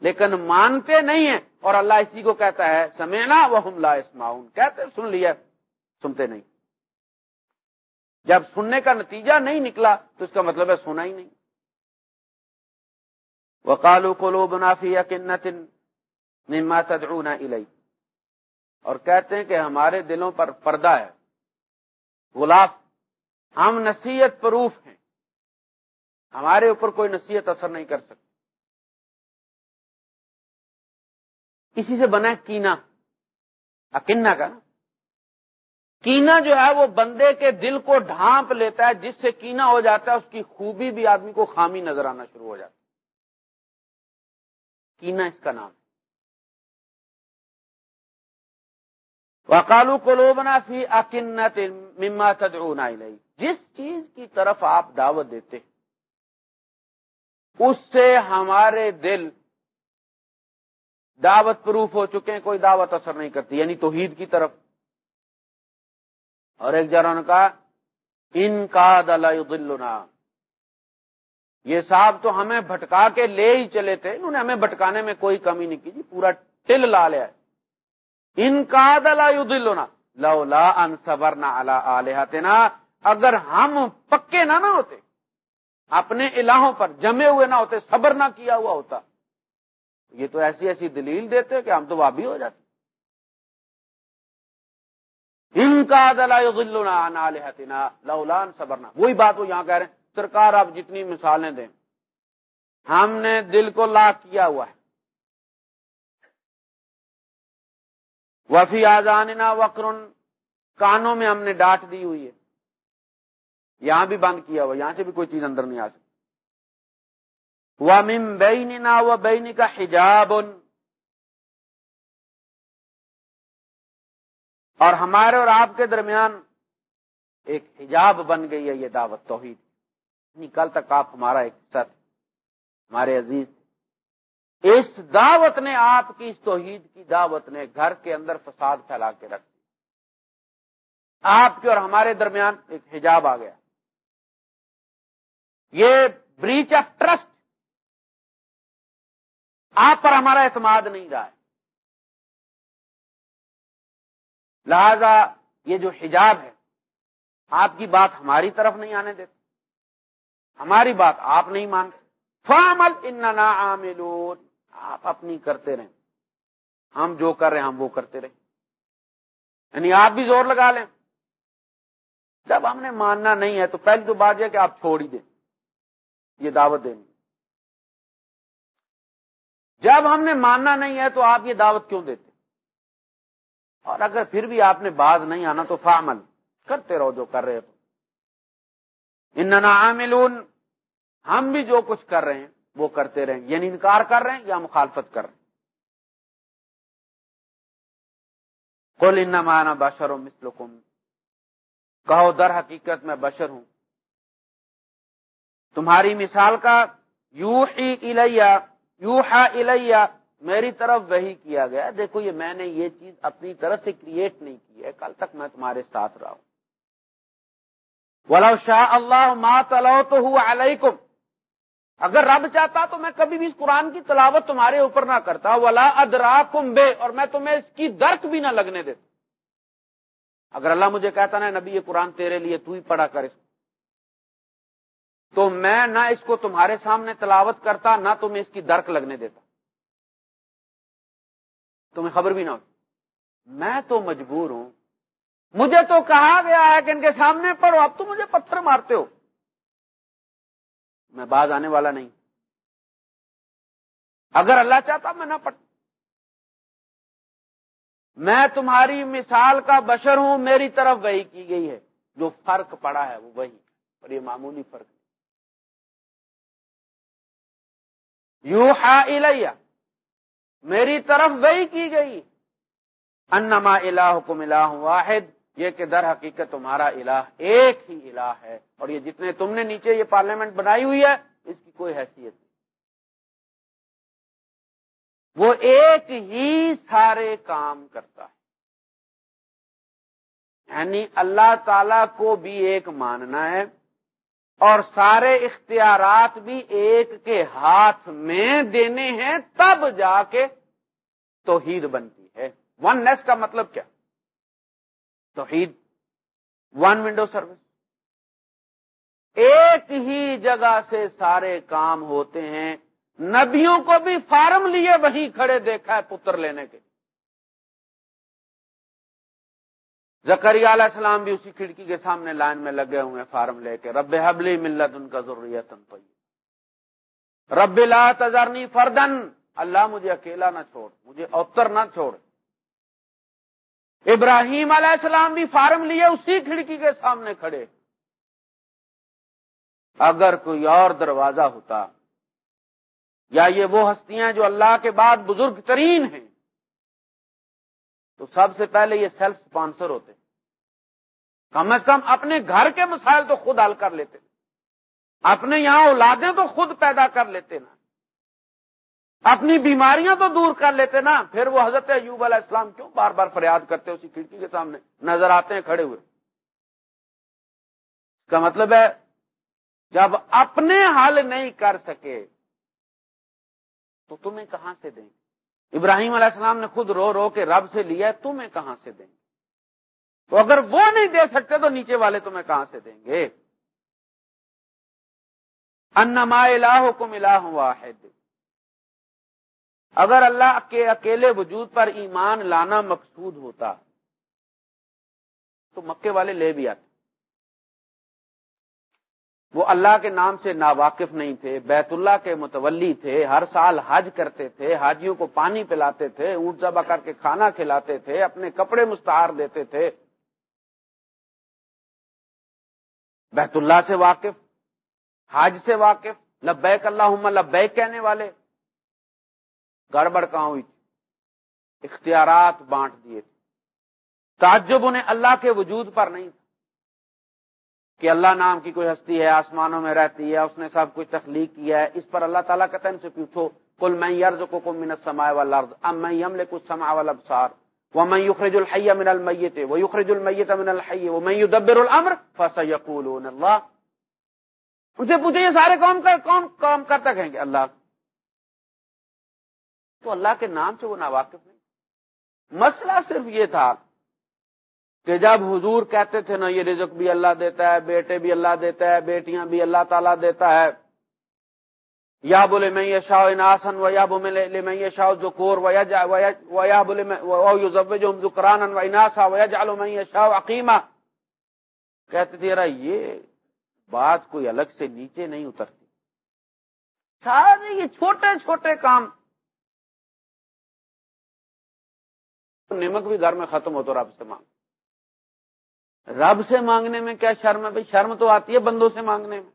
لیکن مانتے نہیں ہیں۔ اور اللہ اسی کو کہتا ہے سمینا وہ حملہ اسماؤن کہتے سن لیا۔ سنتے نہیں۔ جب سننے کا نتیجہ نہیں نکلا تو اس کا مطلب ہے سنا ہی نہیں۔ وہ کالو کولو بنافی یا کنتن مما تدعونا الی اور کہتے ہیں کہ ہمارے دلوں پر پردہ ہے۔ غلاف، ہم نصیحت پروف ہیں۔ ہمارے اوپر کوئی نصیحت اثر نہیں کر سکتی۔ اسی سے بنا کینا۔ اکنہ کا۔ کینا جو ہے وہ بندے کے دل کو ڈھانپ لیتا ہے، جس سے کینا ہو جاتا ہے، اس کی خوبی بھی آدمی کو خامی نظر آنا شروع ہو جاتا ہے۔ کینا اس کا نام۔ وکالو کلوبنا فی اکنت مما تدعون الیہ جس چیز کی طرف آپ دعوت دیتے ہیں اس سے ہمارے دل دعوت پروف ہو چکے ہیں، کوئی دعوت اثر نہیں کرتی یعنی توحید کی طرف۔ اور ایک جگہ نے کہا، ان کا دلنا یہ صاحب تو ہمیں بھٹکا کے لے ہی چلے تھے، انہوں نے ہمیں بھٹکانے میں کوئی کمی نہیں کی جی پورا ٹل لا لیا ان کا دلا دلونا لا ان صبر نہ اللہ اگر ہم پکے نہ نہ ہوتے اپنے الہوں پر جمے ہوئے نہ ہوتے، صبر نہ کیا ہوا ہوتا۔ یہ تو ایسی ایسی دلیل دیتے کہ ہم تو وابی ہو جاتے۔ ان کا دلا دلونا لولان صبرنا۔ وہی بات وہ یہاں کہہ رہے ہیں۔ سرکار، آپ جتنی مثالیں دیں۔ ہم نے دل کو لاک کیا ہوا ہے۔ وفی آزاننا وکرن کانوں میں ہم نے ڈانٹ دی ہوئی ہے۔ یہاں بھی بند کیا ہوا، یہاں سے بھی کوئی چیز اندر نہیں آ سکتی۔ وہ مم بیننا و بین کا حجاب۔ اور ہمارے اور آپ کے درمیان ایک حجاب بن گئی ہے، یہ دعوت توحید۔ یعنی کل تک آپ ہمارا ایک ست ہمارے عزیز اس دعوت نے آپ کی، اس توحید کی دعوت نے گھر کے اندر فساد پھیلا کے رکھ آپ کے اور ہمارے درمیان ایک حجاب آ گیا۔ یہ بریچ آف ٹرسٹ آپ پر ہمارا اعتماد نہیں رہا ہے۔ لہذا یہ جو حجاب ہے، آپ کی بات ہماری طرف نہیں آنے دیتے۔ ہماری بات آپ نہیں مانتے فامل اننا عاملون۔ آپ اپنی کرتے رہیں۔ ہم جو کر رہے ہیں، ہم وہ کرتے رہیں۔ یعنی آپ بھی زور لگا لیں۔ جب ہم نے ماننا نہیں ہے تو پہلی تو بات یہ کہ آپ چھوڑ ہی دیں۔ یہ دعوت دیں جب ہم نے ماننا نہیں ہے تو آپ یہ دعوت کیوں دیتے؟ اور اگر پھر بھی آپ نے باز نہیں آنا تو فامل کرتے رہو جو کر رہے تو اننا عاملون، ہم بھی جو کچھ کر رہے ہیں، وہ کرتے رہیں۔ یعنی انکار کر رہے ہیں یا مخالفت کر رہے ہیں؟ کل ان مانا بشر مسلکم کہو در حقیقت میں بشر ہوں۔ تمہاری مثال کا یو ہی الیا یو ہا الیا میری طرف وہی کیا گیا۔ دیکھو، یہ میں نے یہ چیز اپنی طرف سے کریٹ نہیں کی ہے۔ کل تک میں تمہارے ساتھ رہا ہوں۔ ولو شاہ اللہ ما تلو تو ہوا علیکم اگر رب چاہتا تو میں کبھی بھی اس قرآن کی تلاوت تمہارے اوپر نہ کرتا۔ ولا ادرا بے، اور میں تمہیں اس کی درک بھی نہ لگنے دیتا۔ اگر اللہ مجھے کہتا نا، نبی یہ قرآن تیرے لیے تو ہی پڑھا کر اس تو میں نہ اس کو تمہارے سامنے تلاوت کرتا، نہ تمہیں اس کی درک لگنے دیتا۔ تمہیں خبر بھی نہ ہوتی میں تو مجبور ہوں۔ مجھے تو کہا گیا ہے کہ ان کے سامنے پڑھو، اب تو مجھے پتھر مارتے ہو۔ میں باز آنے والا نہیں۔ اگر اللہ چاہتا میں نہ پڑھتا میں تمہاری مثال کا بشر ہوں، میری طرف وہی کی گئی ہے۔ جو فرق پڑا ہے، وہ وہی اور یہ معمولی فرق یو ہا میری طرف وہی کی گئی۔ انما الہ کم الہ واحد، یہ کہ در حقیقت تمہارا الہ ایک ہی الہ ہے۔ اور یہ جتنے تم نے نیچے یہ پارلیمنٹ بنائی ہوئی ہے، اس کی کوئی حیثیت نہیں۔ وہ ایک ہی سارے کام کرتا ہے۔ یعنی اللہ تعالی کو بھی ایک ماننا ہے۔ اور سارے اختیارات بھی ایک کے ہاتھ میں دینے ہیں، تب جا کے توحید بنتی ہے۔ ون نیس کا مطلب کیا؟ توحید ون ونڈو سروس ایک ہی جگہ سے سارے کام ہوتے ہیں۔ نبیوں کو بھی فارم لیے وہیں کھڑے دیکھا ہے پتر لینے کے زکری علیہ السلام بھی اسی کھڑکی کے سامنے لائن میں لگے ہوئے فارم لے کے۔ رب حبلی ملت ان کا ضروریت رب لا تذرنی فردن۔ اللہ مجھے اکیلا نہ چھوڑ، مجھے اوتر نہ چھوڑ۔ ابراہیم علیہ السلام بھی فارم لیے، اسی کھڑکی کے سامنے کھڑے۔ اگر کوئی اور دروازہ ہوتا، یا یہ وہ ہستیاں جو اللہ کے بعد بزرگ ترین ہیں تو سب سے پہلے یہ سیلف اسپانسر ہوتے کم از کم اپنے گھر کے مسائل تو خود حل کر لیتے اپنے یہاں اولادیں تو خود پیدا کر لیتے نا اپنی بیماریاں تو دور کر لیتے نا۔ پھر وہ حضرت ایوب علیہ السلام کیوں بار بار فریاد کرتے اسی کھڑکی کے سامنے؟ نظر آتے ہیں کھڑے ہوئے۔ اس کا مطلب ہے، جب اپنے حل نہیں کر سکے، تو تمہیں کہاں سے دیں گے؟ ابراہیم علیہ السلام نے خود رو رو کے رب سے لیا تمہیں کہاں سے دیں تو اگر وہ نہیں دے سکتے تو نیچے والے تمہیں کہاں سے دیں گے؟ انما الہ کو ملا واحد۔ اگر اللہ کے اکیلے وجود پر ایمان لانا مقصود ہوتا، تو مکے والے لے بھی آتے۔ وہ اللہ کے نام سے ناواقف نہیں تھے، بیت اللہ کے متولی تھے، ہر سال حج کرتے تھے، حاجیوں کو پانی پلاتے تھے، اونٹ ذبح کر کے کھانا کھلاتے تھے، اپنے کپڑے مستعار دیتے تھے۔ بیت اللہ سے واقف حج سے واقف، لبیک اللہ لبیک کہنے والے۔ گڑبڑ کہاں ہوئی تھی؟ اختیارات بانٹ دیے تھے۔ تعجب انہیں اللہ کے وجود پر نہیں تھا۔ کہ اللہ نام کی کوئی ہستی ہے، آسمانوں میں رہتی ہے، اس نے سب کچھ تخلیق کیا ہے، اس پر اللہ تعالیٰ کہتے ہیں سے پوچھو کل میں یرز کو کم منت سمائے والا اب میں یم کچھ سما والا ابسار وہ میں یخرج الحیہ من المیت وہ یخرج المیت من الحیہ وہ میں یدبر الامر فسیقولون اللہ۔ ان سے پوچھے یہ سارے کام کر کون کام کرتا کہیں گے اللہ؟ تو اللہ کے نام سے وہ ناواقف نہیں۔ مسئلہ صرف یہ تھا کہ جب حضور کہتے تھے نا یہ رزق بھی اللہ دیتا ہے، بیٹے بھی اللہ دیتا ہے، بیٹیاں بھی اللہ تعالیٰ دیتا ہے، یا بولے میں یہ شاہ اناسن و یا بولے میں یہ شاہ جو کور و یا بولے جو ذکران و اناسا و یا جالو میں یہ شاہ عقیمہ کہتے تھے یار یہ بات کوئی الگ سے نیچے نہیں اترتی۔ سارے یہ چھوٹے چھوٹے کام۔ نمک بھی گھر میں ختم ہو تو رب سے مانگ۔ رب سے مانگنے میں کیا شرم ہے؟ بھائی شرم تو آتی ہے بندوں سے مانگنے میں۔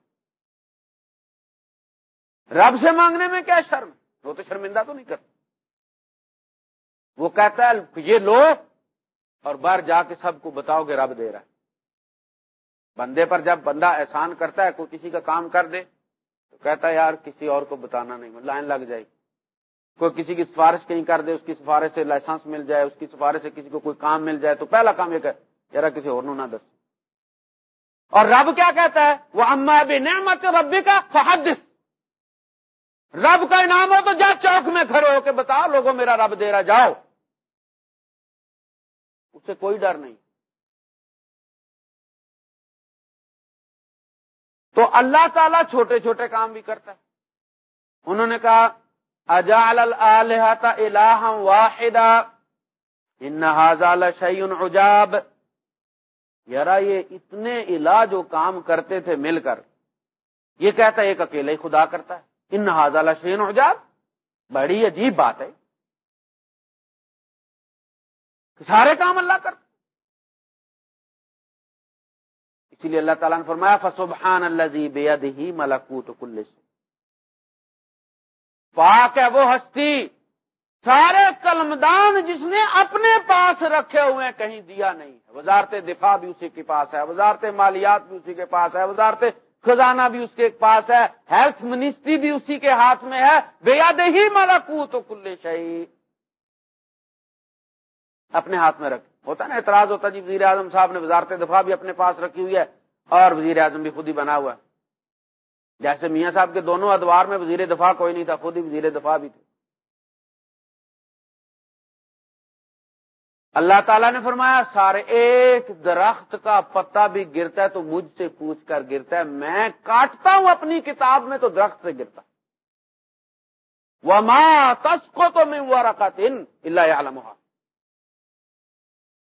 رب سے مانگنے میں کیا شرم؟ وہ تو شرمندہ تو نہیں کرتا۔ وہ کہتا ہے یہ لو اور باہر جا کے سب کو بتاؤ گے رب دے رہا ہے۔ بندے پر جب بندہ احسان کرتا ہے، کوئی کسی کا کام کر دے، تو کہتا ہے، یار، کسی اور کو بتانا نہیں لائن لگ جائے کوئی کسی کی سفارش کہیں کر دے، اس کی سفارش سے لائسنس مل جائے، اس کی سفارش سے کسی کو کوئی کام مل جائے، تو پہلا کام یہ کہ ذرا کسی اور نہ دس۔ اور رب کیا کہتا ہے؟ وہ اما بھی نعمت ربی کا فحدث۔ رب کا انعام ہو تو جا چوک میں کھڑے ہو کے بتا لوگوں، میرا رب دے رہا جاؤ اسے کوئی ڈر نہیں۔ تو اللہ تعالیٰ چھوٹے چھوٹے کام بھی کرتا ہے۔ انہوں نے کہا اجال الہ واحدہ ان شعین عجاب۔ یار یہ اتنے علاج جو کام کرتے تھے مل کر۔ یہ کہتا ہے، ایک اکیلے ہی خدا کرتا ہے۔ ان حاضال شعین عجاب۔ بڑی عجیب بات ہے۔ سارے کام اللہ کرتا اسی لیے اللہ تعالیٰ نے فرمایا، فسبحان اللہ بے ہی ملکوت کل پاک ہے وہ ہستی۔ سارے کلمدان جس نے اپنے پاس رکھے ہوئے کہیں دیا نہیں ہے۔ وزارت دفاع بھی اسی کے پاس ہے، وزارت مالیات بھی اسی کے پاس ہے، وزارت خزانہ بھی اس کے پاس ہے، ہیلتھ منسٹری بھی اسی کے ہاتھ میں ہے۔ بے یاد ہی ملکوت تو کلے شہی اپنے ہاتھ میں رکھے ہوتا نا اعتراض ہوتا جی وزیر اعظم صاحب نے وزارت دفاع بھی اپنے پاس رکھی ہوئی ہے اور وزیر اعظم بھی خود ہی بنا ہوا ہے۔ جیسے میاں صاحب کے دونوں ادوار میں وزیر دفاع کوئی نہیں تھا، خود ہی وزیر دفاع بھی تھے۔ اللہ تعالیٰ نے فرمایا، سارے ایک درخت کا پتا بھی گرتا ہے تو مجھ سے پوچھ کر گرتا ہے۔ میں کاٹتا ہوں اپنی کتاب میں تو درخت سے گرتا۔ وہ ماں تس کو تو میں وہ رکھا اللہ عالم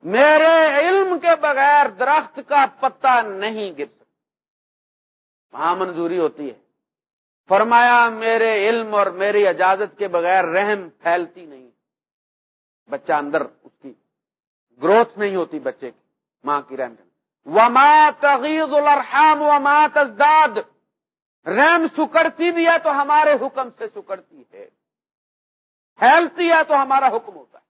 میرے علم کے بغیر درخت کا پتا نہیں گر سکتا۔ وہاں منظوری ہوتی ہے۔ فرمایا، میرے علم اور میری اجازت کے بغیر رحم پھیلتی نہیں۔ بچہ اندر اس کی گروتھ نہیں ہوتی بچے کی، ماں کی رحم وما تغیز الرحام وما تزداد۔ رحم سکڑتی بھی ہے تو ہمارے حکم سے سکڑتی ہے۔ پھیلتی ہے تو ہمارا حکم ہوتا ہے۔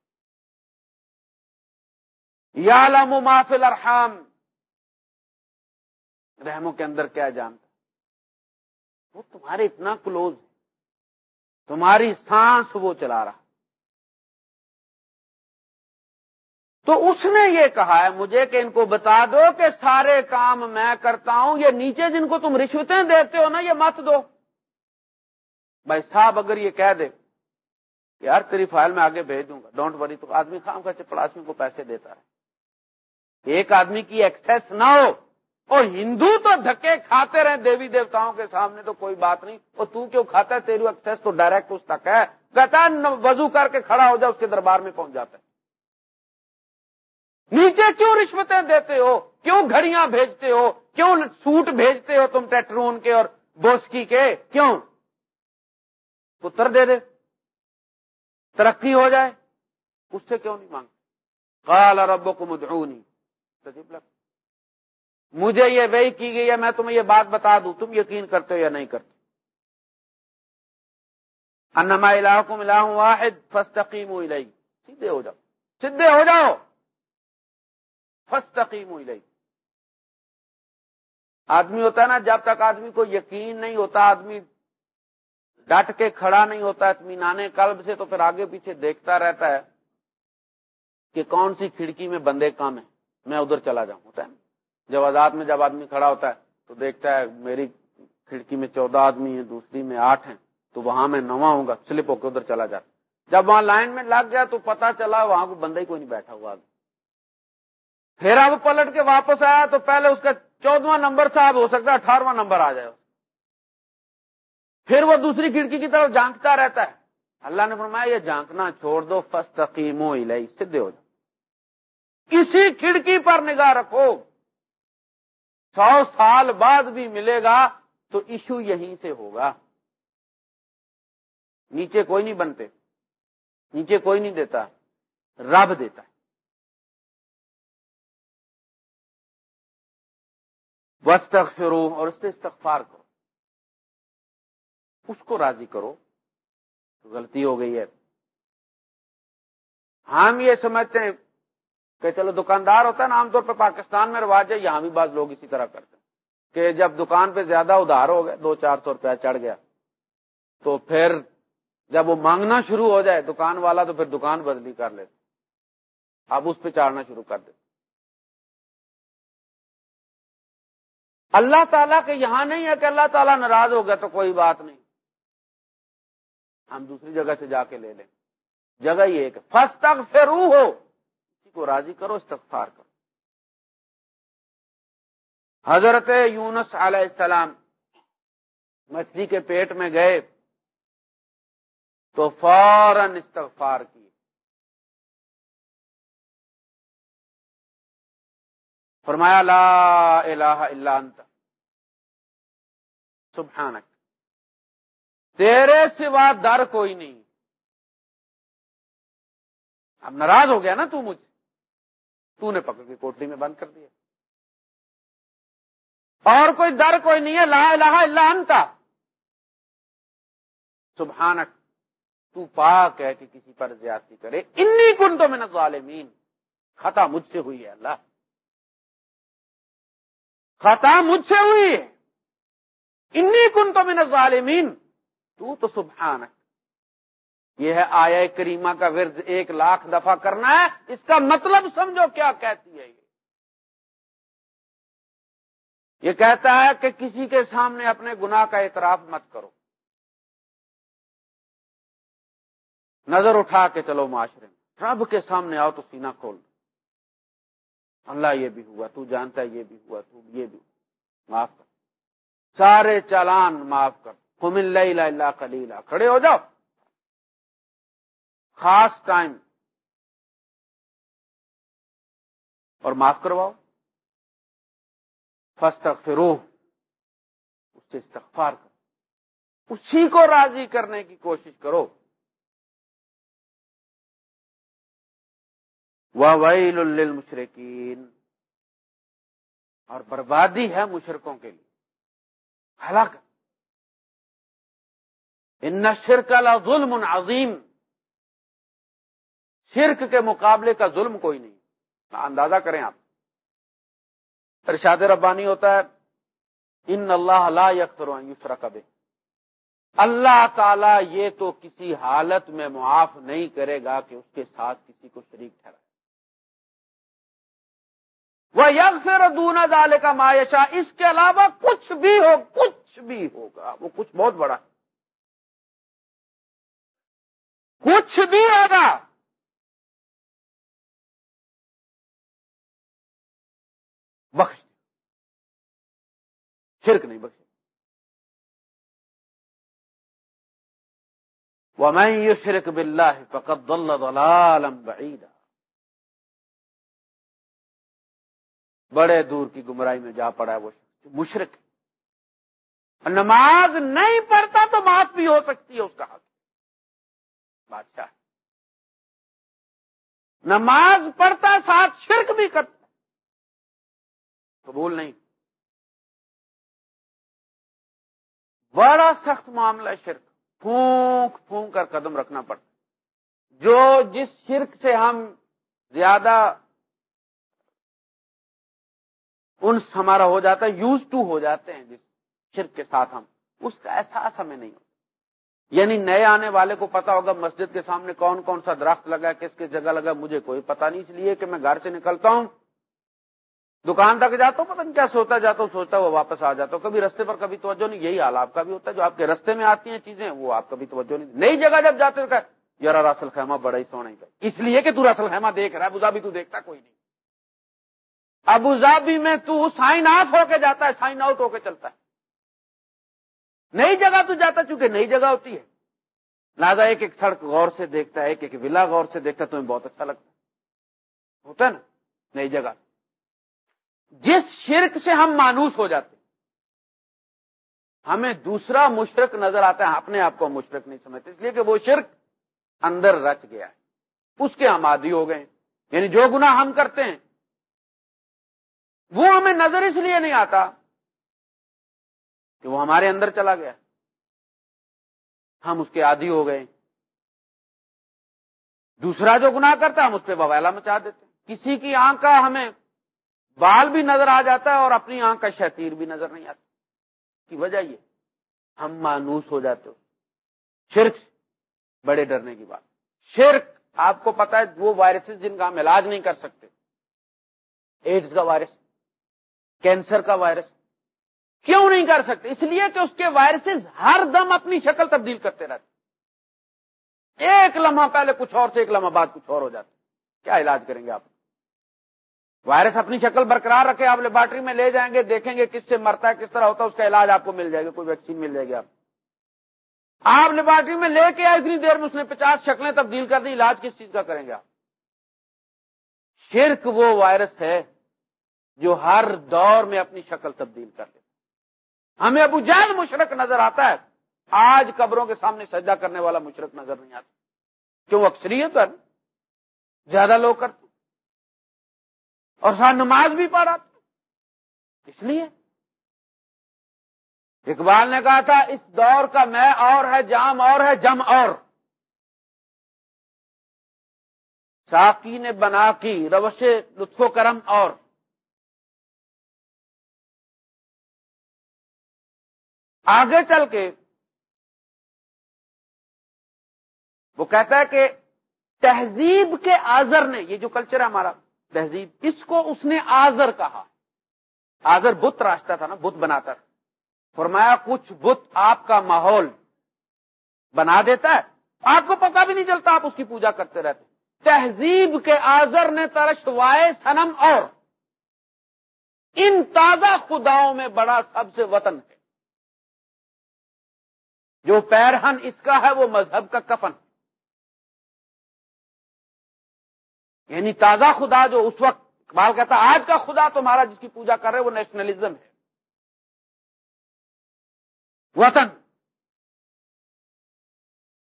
یا لم مافل ارحام رحموں کے اندر کیا جانتا وہ تمہارے اتنا کلوز ہے۔ تمہاری سانس وہ چلا رہا تو اس نے یہ کہا ہے مجھے کہ ان کو بتا دو کہ سارے کام میں کرتا ہوں، یہ نیچے جن کو تم رشوتیں دیتے ہو نا، یہ مت دو۔ بھائی صاحب، اگر یہ کہہ دے یار تیری فائل میں آگے بھیج دوں گا ڈونٹ وری تو آدمی خام کا چپڑاسی کو پیسے دیتا ہے۔ ایک آدمی کی ایکسس نہ ہو، اور ہندو تو دھکے کھاتے رہے دیوی دیوتاؤں کے سامنے، تو کوئی بات نہیں۔ اور تو کیوں کھاتا ہے؟ تیری ایکسس تو ڈائریکٹ اس تک ہے۔ کہتا ہے، وضو کر کے کھڑا ہو جائے اس کے دربار میں پہنچ جاتا ہے۔ نیچے کیوں رشوتیں دیتے ہو؟ کیوں گھڑیاں بھیجتے ہو؟ کیوں سوٹ بھیجتے ہو تم ٹیٹرون کے اور بوسکی کے؟ کیوں؟ پتر دے دے۔ ترقی ہو جائے۔ اس سے کیوں نہیں مانگتے؟ کال اور ابو کو مدعونی مجھے یہ وہی کی گئی ہے، میں تمہیں یہ بات بتا دوں۔ تم یقین کرتے ہو یا نہیں کرتے؟ انما الہکم الہ واحد فاستقیموا الیہ۔ سیدھے ہو جاؤ۔ سیدھے ہو جاؤ۔ فاستقیموا الیہ۔ آدمی ہوتا ہے نا، جب تک آدمی کو یقین نہیں ہوتا، آدمی ڈٹ کے کھڑا نہیں ہوتا، اطمینان قلب سے، تو پھر آگے پیچھے دیکھتا رہتا ہے کہ کون سی کھڑکی میں بندے کام ہیں، میں ادھر چلا جاؤں، ہوتا ہے جب آزاد میں جب آدمی کھڑا ہوتا ہے، تو دیکھتا ہے میری کھڑکی میں چودہ آدمی ہیں، دوسری میں آٹھ ہیں، تو وہاں میں نواں ہوں گا، سلپ ہو کے ادھر چلا جاتا۔ جب وہاں لائن میں لگ گیا، تو پتا چلا وہاں کو بندہ ہی کوئی نہیں بیٹھا ہوا پھر اب پلٹ کے واپس آیا تو پہلے اس کا چودواں نمبر تھا اب ہو سکتا ہے اٹھارہواں نمبر آ جائے۔ پھر وہ دوسری کھڑکی کی طرف جھانکتا رہتا ہے۔ اللہ نے فرمایا، یہ جھانکنا چھوڑ دو فس تقیم ہو سدھے ہو جاؤ۔ اسی کھڑکی پر نگاہ رکھو۔ سو سال بعد بھی ملے گا تو ایشو یہیں سے ہوگا۔ نیچے کوئی نہیں بنتے، نیچے کوئی نہیں دیتا، رب دیتا۔ ہے وسط شروع اور اس سے استغفار کرو۔ اس کو راضی کرو۔ غلطی ہو گئی ہے۔ ہم یہ سمجھتے ہیں کہ چلو دکاندار ہوتا ہے نا، عام طور پہ پاکستان میں رواج ہے، یہاں بھی بعض لوگ اسی طرح کرتے ہیں۔ کہ جب دکان پہ زیادہ ادھار ہو گئے دو چار سو روپیہ چڑھ گیا، تو پھر جب وہ مانگنا شروع ہو جائے، دکان والا تو پھر دکان بدلی کر لیتے آپ اس پہ چاڑنا شروع کر دیتے اللہ تعالیٰ کے یہاں نہیں ہے کہ اللہ تعالیٰ ناراض ہو گیا تو کوئی بات نہیں۔ ہم دوسری جگہ سے جا کے لے لیں۔ جگہ ہی ایک فس تک فرو ہو کسی کو راضی کرو، استغفار کرو۔ حضرت یونس علیہ السلام مچھلی کے پیٹ میں گئے تو فوراً استغفار کی فرمایا، لا الہ الا انت. سبحانک. تیرے سوا در کوئی نہیں. اب ناراض ہو گیا نا تو مجھ تو نے پکڑ کے کوٹری میں بند کر دیا. اور کوئی در کوئی نہیں ہے. لا الہ الا انت. سبحانک. تو پاک ہے کہ کسی پر زیادتی کرے. انی کن تو میں ظالمین خطا مجھ سے ہوئی ہے اللہ. خطا مجھ سے ہوئی ہے۔ انی کن تو میں ظالمین تو تو سبحان یہ ہے آیا کریمہ کا ورد ایک لاکھ دفعہ کرنا ہے۔ اس کا مطلب سمجھو کیا کہتی ہے یہ۔ یہ کہتا ہے کہ کسی کے سامنے اپنے گناہ کا اعتراف مت کرو۔ نظر اٹھا کے چلو معاشرے میں۔ رب کے سامنے آؤ تو سینہ کھول دو۔ اللہ یہ بھی ہوا، تو جانتا ہے یہ بھی ہوا، تو یہ بھی معاف کر۔ سارے چالان معاف کر۔ کم اللہ کلیلہ کھڑے ہو جاؤ۔ خاص ٹائم۔ اور معاف کرواؤ۔ فسٹ فرو اس سے استغفار کرو۔ اسی کو راضی کرنے کی کوشش کرو۔ ویل للمشرقین اور بربادی ہے مشرقوں کے لیے۔ ہلاک۔ ان شرک لا ظلم عظیم شرک کے مقابلے کا ظلم کوئی نہیں۔ اندازہ کریں آپ۔ ارشاد ربانی ہوتا ہے ان اللہ لا یکفر یسرا کبے اللہ تعالی یہ تو کسی حالت میں معاف نہیں کرے گا کہ اس کے ساتھ کسی کو شریک ٹھہرائے۔ وہ یگ پھر دونا ڈالے کا معاشا اس کے علاوہ کچھ بھی ہو، کچھ بھی ہوگا۔ وہ کچھ بہت بڑا۔ کچھ بھی ہوگا۔ بخش۔ شرک نہیں بخش وہ میں یہ شرک بلّہ فقط اللہ بعیدہ بڑے دور کی گمراہی میں جا پڑا ہے وہ مشرق نماز نہیں پڑھتا تو معاف بھی ہو سکتی ہے اس کا حق۔ بادشاہ۔ نماز پڑھتا ساتھ شرک بھی کرتا قبول نہیں۔ بڑا سخت معاملہ شرک۔ پھونک پھونک کر قدم رکھنا پڑتا جو جس شرک سے ہم زیادہ انس ہمارا ہو جاتا ہے، یوز ٹو ہو جاتے ہیں جس شرک کے ساتھ ہم۔ اس کا احساس ہمیں نہیں ہوتا۔ یعنی نئے آنے والے کو پتا ہوگا مسجد کے سامنے کون کون سا درخت لگا، کس کس جگہ لگا، مجھے کوئی پتا نہیں، اس لیے کہ میں گھر سے نکلتا ہوں۔ دکان تک جاتا ہوں، پتہ نہیں کیا سوچتا جاتا ہوں سوچتا وہ واپس آ جاتا ہوں۔ کبھی رستے پر کبھی توجہ نہیں، یہی حال آپ کا بھی ہوتا ہے۔ جو آپ کے رستے میں آتی ہیں چیزیں، وہ آپ کبھی توجہ نہیں۔ نئی جگہ جب جاتے یار راسل خیمہ بڑا ہی سونا ہی اس لیے کہ تو راسل خیمہ دیکھ رہا ہے بزا بھی تو دیکھتا، کوئی نہیں۔ ابو ظہبی میں تو سائن آف ہو کے جاتا ہے، سائن آؤٹ ہو کے چلتا ہے۔ نئی جگہ تو جاتا چونکہ نئی جگہ ہوتی ہے۔ لہٰذا ایک ایک سڑک غور سے دیکھتا ہے، ایک ایک ولا غور سے دیکھتا ہے تمہیں بہت اچھا لگتا ہے۔ ہوتا ہے نا؟ نئی جگہ۔ جس شرک سے ہم مانوس ہو جاتے ہمیں دوسرا مشرق نظر آتا ہے، اپنے آپ کو مشرق نہیں سمجھتے، اس لیے کہ وہ شرک اندر رچ گیا ہے۔ اس کے ہم عادی ہو گئے یعنی جو گنا ہم کرتے ہیں وہ ہمیں نظر اس لیے نہیں آتا کہ وہ ہمارے اندر چلا گیا۔ ہم اس کے عادی ہو گئے۔ دوسرا جو گناہ کرتا ہم اس پہ بویلا مچا دیتے کسی کی آنکھ کا ہمیں بال بھی نظر آ جاتا ہے اور اپنی آنکھ کا شتیر بھی نظر نہیں آتا۔ کی وجہ یہ، ہم مانوس ہو جاتے ہو۔ شرک بڑے ڈرنے کی بات۔ شرک، آپ کو پتا ہے، وہ وائرسز جن کا ہم علاج نہیں کر سکتے۔ ایڈز کا وائرس۔ کینسر کا وائرس کیوں نہیں کر سکتے؟ اس لیے کہ اس کے وائرسز ہر دم اپنی شکل تبدیل کرتے رہتے ایک لمحہ پہلے کچھ اور سے ایک لمحہ بعد کچھ اور ہو جاتا کیا علاج کریں گے آپ؟ وائرس اپنی شکل برقرار رکھے، آپ لیبارٹری میں لے جائیں گے، دیکھیں گے کس سے مرتا ہے، کس طرح ہوتا ہے، اس کا علاج آپ کو مل جائے گا، کوئی ویکسین مل جائے گی آپ آپ لیبارٹری میں لے کے آئے، اتنی دیر میں اس نے پچاس شکلیں تبدیل کر دی علاج کس چیز کا کریں گے آپ؟ شرک وہ وائرس ہے جو ہر دور میں اپنی شکل تبدیل کر دیتا ہمیں ابو جان مشرق نظر آتا ہے۔ آج قبروں کے سامنے سجدہ کرنے والا مشرق نظر نہیں آتا۔ کیوں؟ اکثریت ہے زیادہ لوگ کرتے اور ساتھ نماز بھی پڑھا اس لیے۔ اقبال نے کہا تھا، اس دور کا میں اور ہے، جام اور ہے، جم اور۔ ساکی نے بنا کی، روش لطف و کرم اور۔ آگے چل کے وہ کہتا ہے کہ تہذیب کے آزر نے، یہ جو کلچر ہے ہمارا، تہذیب، اس کو اس نے آزر کہا۔ آزر بت راشتا تھا نا، بت بناتا تھا۔ فرمایا، کچھ بت آپ کا ماحول بنا دیتا ہے۔ آپ کو پتا بھی نہیں چلتا، آپ اس کی پوجا کرتے رہتے۔ تہذیب کے آزر نے ترش وائے سنم اور۔ ان تازہ خداؤں میں بڑا سب سے وطن ہے۔ جو پیرہن اس کا ہے وہ مذہب کا کفن۔ ہے یعنی تازہ خدا جو اس وقت، اقبال کہتا، آج کا خدا تمہارا جس کی پوجا کر رہے وہ نیشنلزم ہے۔ وطن۔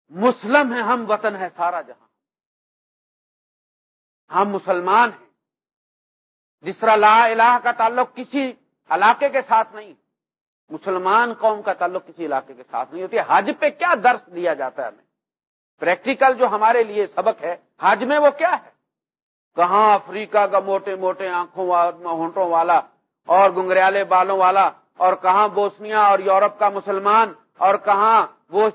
مسلم ہے ہم وطن ہے سارا جہاں۔ ہم مسلمان ہیں۔ جس طرح لا الہ کا تعلق کسی علاقے کے ساتھ نہیں۔ ہے مسلمان قوم کا تعلق کسی علاقے کے ساتھ نہیں ہوتی۔ حج پہ کیا درس دیا جاتا ہے ہمیں؟ پریکٹیکل جو ہمارے لیے سبق ہے، حج میں وہ کیا ہے؟ کہاں افریقہ کا موٹے موٹے آنکھوں ہونٹوں والا اور گنگریالے بالوں والا اور کہاں بوسنیا اور یورپ کا مسلمان اور کہاں وہ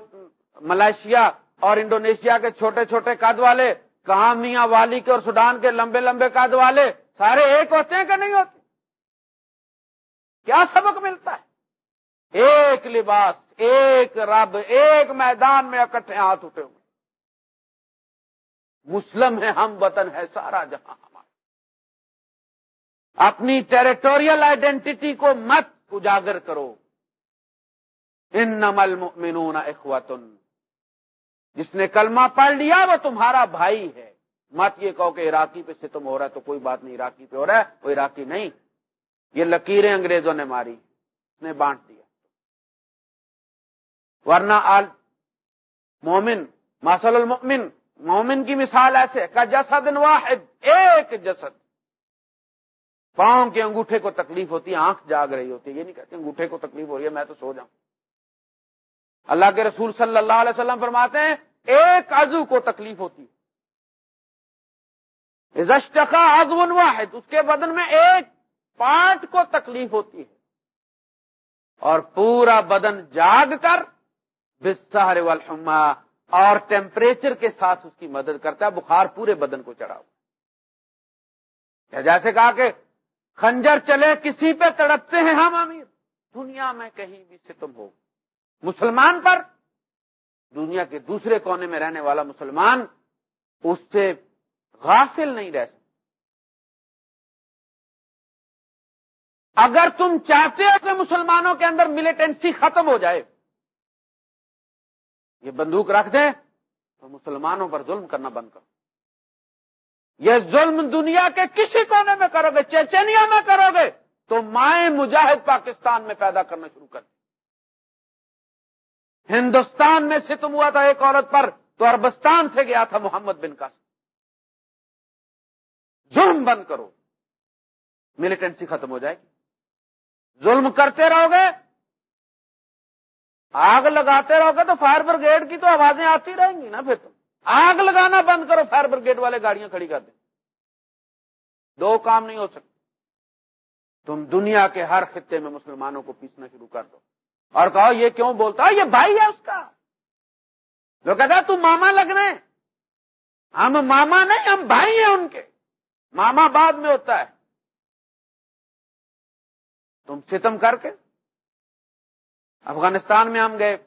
ملائیشیا اور انڈونیشیا کے چھوٹے چھوٹے قد والے، کہاں میاں والی کے اور سودان کے لمبے لمبے قد والے، سارے ایک ہوتے ہیں کہ نہیں ہوتے؟ کیا سبق ملتا ہے؟ ایک لباس، ایک رب، ایک میدان میں اکٹھے ہاتھ اٹھے ہوئے۔ مسلم ہے ہم، وطن ہے سارا جہاں ہمارا۔ اپنی ٹیریٹوریل آئیڈینٹی کو مت اجاگر کرو۔ ان نمل مینون اخوتن جس نے کلمہ پڑھ لیا، وہ تمہارا بھائی ہے۔ مت یہ کہو کہ عراقی پہ ستم ہو رہا ہے تو کوئی بات نہیں، عراقی پہ ہو رہا ہے، وہ عراقی نہیں۔ یہ لکیریں انگریزوں نے ماری اس نے بانٹ دیا ورنہ آل مومن ماسل المؤمن، مومن کی مثال ایسے کا جسد واحد، ایک جسد۔ پاؤں کے انگوٹھے کو تکلیف ہوتی ہے، آنکھ جاگ رہی ہوتی ہے، یہ نہیں کہتے انگوٹھے کو تکلیف ہو رہی ہے، میں تو سو جاؤں۔ اللہ کے رسول صلی اللہ علیہ وسلم فرماتے ہیں، ایک عزو کو تکلیف ہوتی ہے۔ ازمن واحد، اس کے بدن میں ایک پارٹ کو تکلیف ہوتی ہے۔ اور پورا بدن جاگ کر بسہر والحما اور ٹیمپریچر کے ساتھ اس کی مدد کرتا ہے، بخار پورے بدن کو چڑھا ہوا جیسے کہا کہ خنجر چلے، کسی پہ تڑپتے ہیں ہم امیر۔ دنیا میں کہیں بھی ستم ہو۔ مسلمان پر، دنیا کے دوسرے کونے میں رہنے والا مسلمان اس سے غافل نہیں رہ سکتا۔ اگر تم چاہتے ہو کہ مسلمانوں کے اندر ملیٹنسی ختم ہو جائے یہ بندوق رکھ دیں تو مسلمانوں پر ظلم کرنا بند کرو۔ یہ ظلم دنیا کے کسی کونے میں کرو گے چیچینیا میں کرو گے، تو مائیں مجاہد پاکستان میں پیدا کرنا شروع کر ہندوستان میں ستم ہوا تھا ایک عورت پر، تو اربستان سے گیا تھا محمد بن کا ظلم بند کرو۔ ملیٹنسی ختم ہو جائے گی۔ ظلم کرتے رہو گے آگ لگاتے رہو گے تو فائر بریگیڈ کی تو آوازیں آتی رہیں گی نا پھر تم آگ لگانا بند کرو، فائر بریگیڈ والے گاڑیاں کھڑی کر دیں۔ دو کام نہیں ہو سکتے۔ تم دنیا کے ہر خطے میں مسلمانوں کو پیسنا شروع کر دو۔ اور کہو، یہ کیوں بولتا؟ یہ بھائی ہے اس کا۔ جو کہتا تم ماما لگنے ہم ماما نہیں، ہم بھائی ہیں ان کے۔ ماما بعد میں ہوتا ہے۔ تم ستم کر کے افغانستان میں ہم گئے۔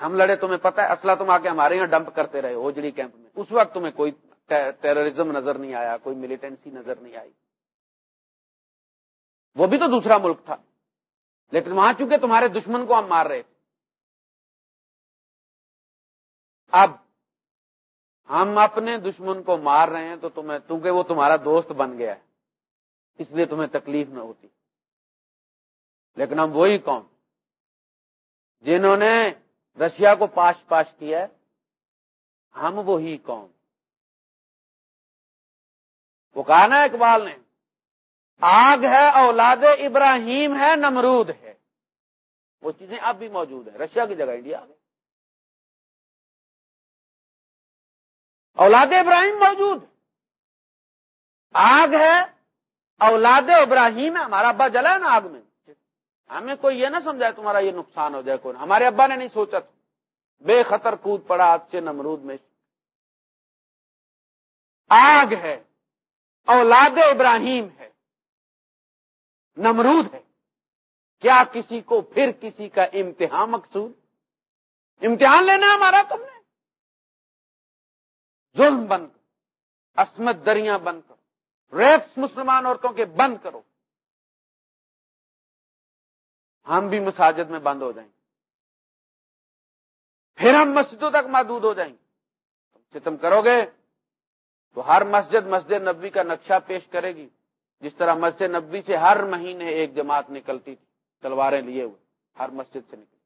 ہم لڑے، تمہیں پتا ہے، اسلحہ تم آ کے ہمارے یہاں ڈمپ کرتے رہے اوجڑی کیمپ میں۔ اس وقت تمہیں کوئی ٹیررزم نظر نہیں آیا، کوئی ملیٹنسی نظر نہیں آئی۔ وہ بھی تو دوسرا ملک تھا۔ لیکن وہاں چونکہ تمہارے دشمن کو ہم مار رہے تھے۔ اب ہم اپنے دشمن کو مار رہے ہیں تو تمہیں کیونکہ وہ تمہارا دوست بن گیا ہے، اس لیے تمہیں تکلیف نہ ہوتی۔ لیکن ہم وہی قوم۔ جنہوں نے رشیا کو پاش پاش کیا ہے، ہم وہی قوم۔ وہ کہا نا اقبال نے، آگ ہے، اولاد ابراہیم ہے، نمرود ہے۔ وہ چیزیں اب بھی موجود ہیں۔ رشیا کی جگہ انڈیا ہے اولاد ابراہیم موجود آگ ہے، اولاد ابراہیم ہے۔ ہمارا ابا جلا ہے نا آگ میں۔ ہمیں کوئی یہ نہ سمجھائے تمہارا یہ نقصان ہو جائے کون۔ ہمارے ابا نے نہیں سوچا بے خطر کود پڑا سے نمرود میں۔ آگ ہے۔ اولاد ابراہیم ہے۔ نمرود ہے۔ کیا کسی کو پھر کسی کا امتحان مقصود؟ امتحان لینا ہمارا تم نے۔ ظلم بند کرو۔ عصمت دریاں بند کرو۔ ریپس مسلمان عورتوں کے بند کرو۔ ہم بھی مساجد میں بند ہو جائیں گے۔ پھر ہم مسجدوں تک محدود ہو جائیں گے۔ ستم کرو گے تو ہر مسجد مسجد نبی کا نقشہ پیش کرے گی۔ جس طرح مسجد نبی سے ہر مہینے ایک جماعت نکلتی تھی، تلواریں لیے ہوئے، ہر مسجد سے نکلتی۔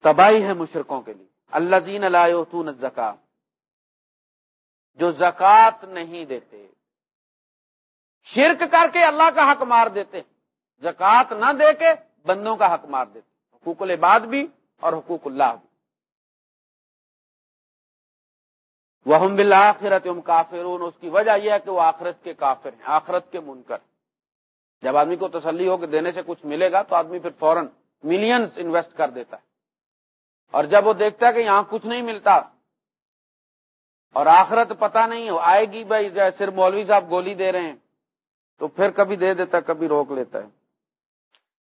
تباہی ہے مشرقوں کے لیے۔ اللہ زین اللہ زکا جو زکات نہیں دیتے شرک کر کے اللہ کا حق مار دیتے زکات نہ دے کے بندوں کا حق مار دیتے حقوق العباد بھی اور حقوق اللہ بھی۔ وہ ہم بلآخرت کافرون۔ اس کی وجہ یہ ہے کہ وہ آخرت کے کافر ہیں، آخرت کے منکر۔ جب آدمی کو تسلی ہو کہ دینے سے کچھ ملے گا تو آدمی پھر فوراً ملینز انویسٹ کر دیتا ہے۔ اور جب وہ دیکھتا ہے کہ یہاں کچھ نہیں ملتا اور آخرت پتہ نہیں ہو آئے گی بھائی صرف مولوی صاحب گولی دے رہے ہیں۔ تو پھر کبھی دے دیتا کبھی روک لیتا ہے۔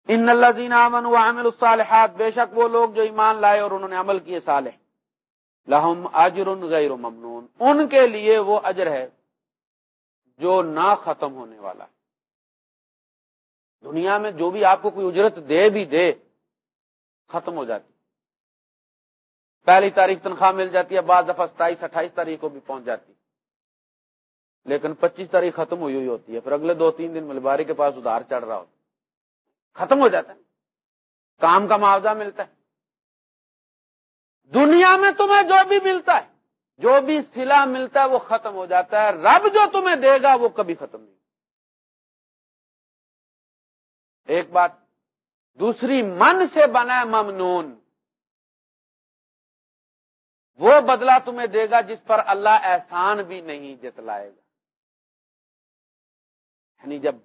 ان اللہ زین امن عامل الصالحات، بے شک وہ لوگ جو ایمان لائے اور انہوں نے عمل کیے صالح۔ لہم اجر غیر ممنون۔ ان کے لیے وہ اجر ہے جو نہ ختم ہونے والا دنیا میں جو بھی آپ کو کوئی اجرت دے بھی دے، ختم ہو جاتی۔ پہلی تاریخ تنخواہ مل جاتی ہے، بعض دفعہ ستائیس، اٹھائیس تاریخ کو بھی پہنچ جاتی۔ لیکن پچیس تاریخ ختم ہوئی ہوئی ہوتی ہے، پھر اگلے دو تین دن ملباری کے پاس ادھار چڑھ رہا ہوتا ختم ہو جاتا ہے۔ کام کا معاوضہ ملتا ہے۔ دنیا میں تمہیں جو بھی ملتا ہے، جو بھی سلا ملتا ہے، وہ ختم ہو جاتا ہے۔ رب جو تمہیں دے گا، وہ کبھی ختم نہیں ایک بات، دوسری، من سے بنا ممنون۔ وہ بدلہ تمہیں دے گا جس پر اللہ احسان بھی نہیں جتلائے گا۔ یعنی جب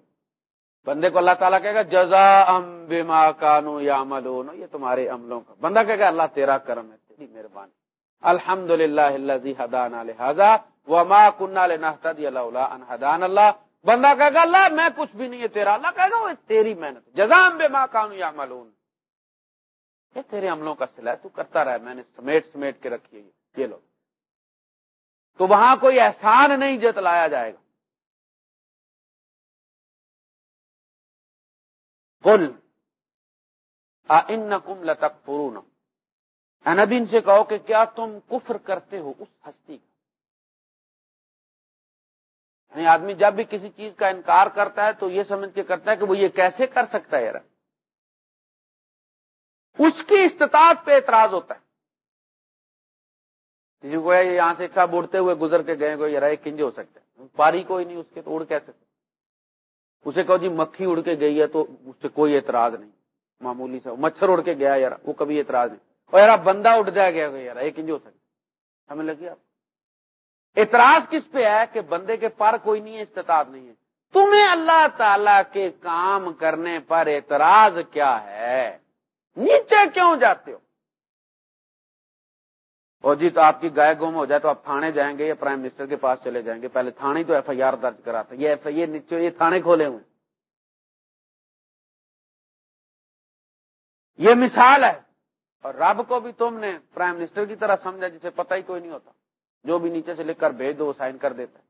بندے کو اللہ تعالیٰ کہے گا جزا ام بیما کانو یا یہ تمہارے عملوں کا بندہ کہے گا، اللہ تیرا کرم ہے، تیری مہربانی الحمد للہ حدان الحضا وما کنہ اللہ حدان اللہ. بندہ کہے گا، اللہ، میں کچھ بھی نہیں ہے تیرا. اللہ کہے گا، وہ تیری محنت جزام بے ماں کانو یا ملون یہ تیرے عملوں کا سلا ہے، تو کرتا رہا میں نے سمیٹ سمیٹ کے رکھی ہے یہ لوگ. تو وہاں کوئی احسان نہیں جتلایا جائے گا. کل ان کم لتک فرون سے کہو کہ کیا تم کفر کرتے ہو اس ہستی کا؟ یعنی آدمی جب بھی کسی چیز کا انکار کرتا ہے تو یہ سمجھ کے کرتا ہے کہ وہ یہ کیسے کر سکتا ہے یار۔ اس کی استطاعت پہ اعتراض ہوتا ہے۔ کسی کو یہاں سے اچھا بوڑھتے ہوئے گزر کے گئے، کوئی یار کنج ہو سکتا ہے پاری کوئی نہیں، اس کے تو اڑ کیسے؟ اسے کہو جی مکھی اڑ کے گئی ہے تو اس سے کوئی اعتراض نہیں۔ معمولی سا، مچھر اڑ کے گیا یار، وہ کبھی اعتراض نہیں۔ اور یار بندہ اٹھ جائے گیا یار ایک انج ہو سکتا ہمیں لگی آپ؟ اعتراض کس پہ ہے کہ بندے کے پر کوئی نہیں ہے، استطاعت نہیں ہے؟ تمہیں اللہ تعالی کے کام کرنے پر اعتراض کیا ہے؟ نیچے کیوں جاتے ہو؟ اور جی تو آپ کی گائے گم ہو جائے تو آپ تھانے جائیں گے یا پرائم منسٹر کے پاس چلے جائیں گے۔ پہلے تھانے تو ایف آئی آر درج کراتا یہ ایف آئی یہ نیچے یہ تھانے کھولے ہوئے یہ مثال ہے۔ اور رب کو بھی تم نے پرائم منسٹر کی طرح سمجھا جسے پتہ ہی کوئی نہیں ہوتا۔ جو بھی نیچے سے لکھ کر بھیج دو سائن کر دیتا ہے۔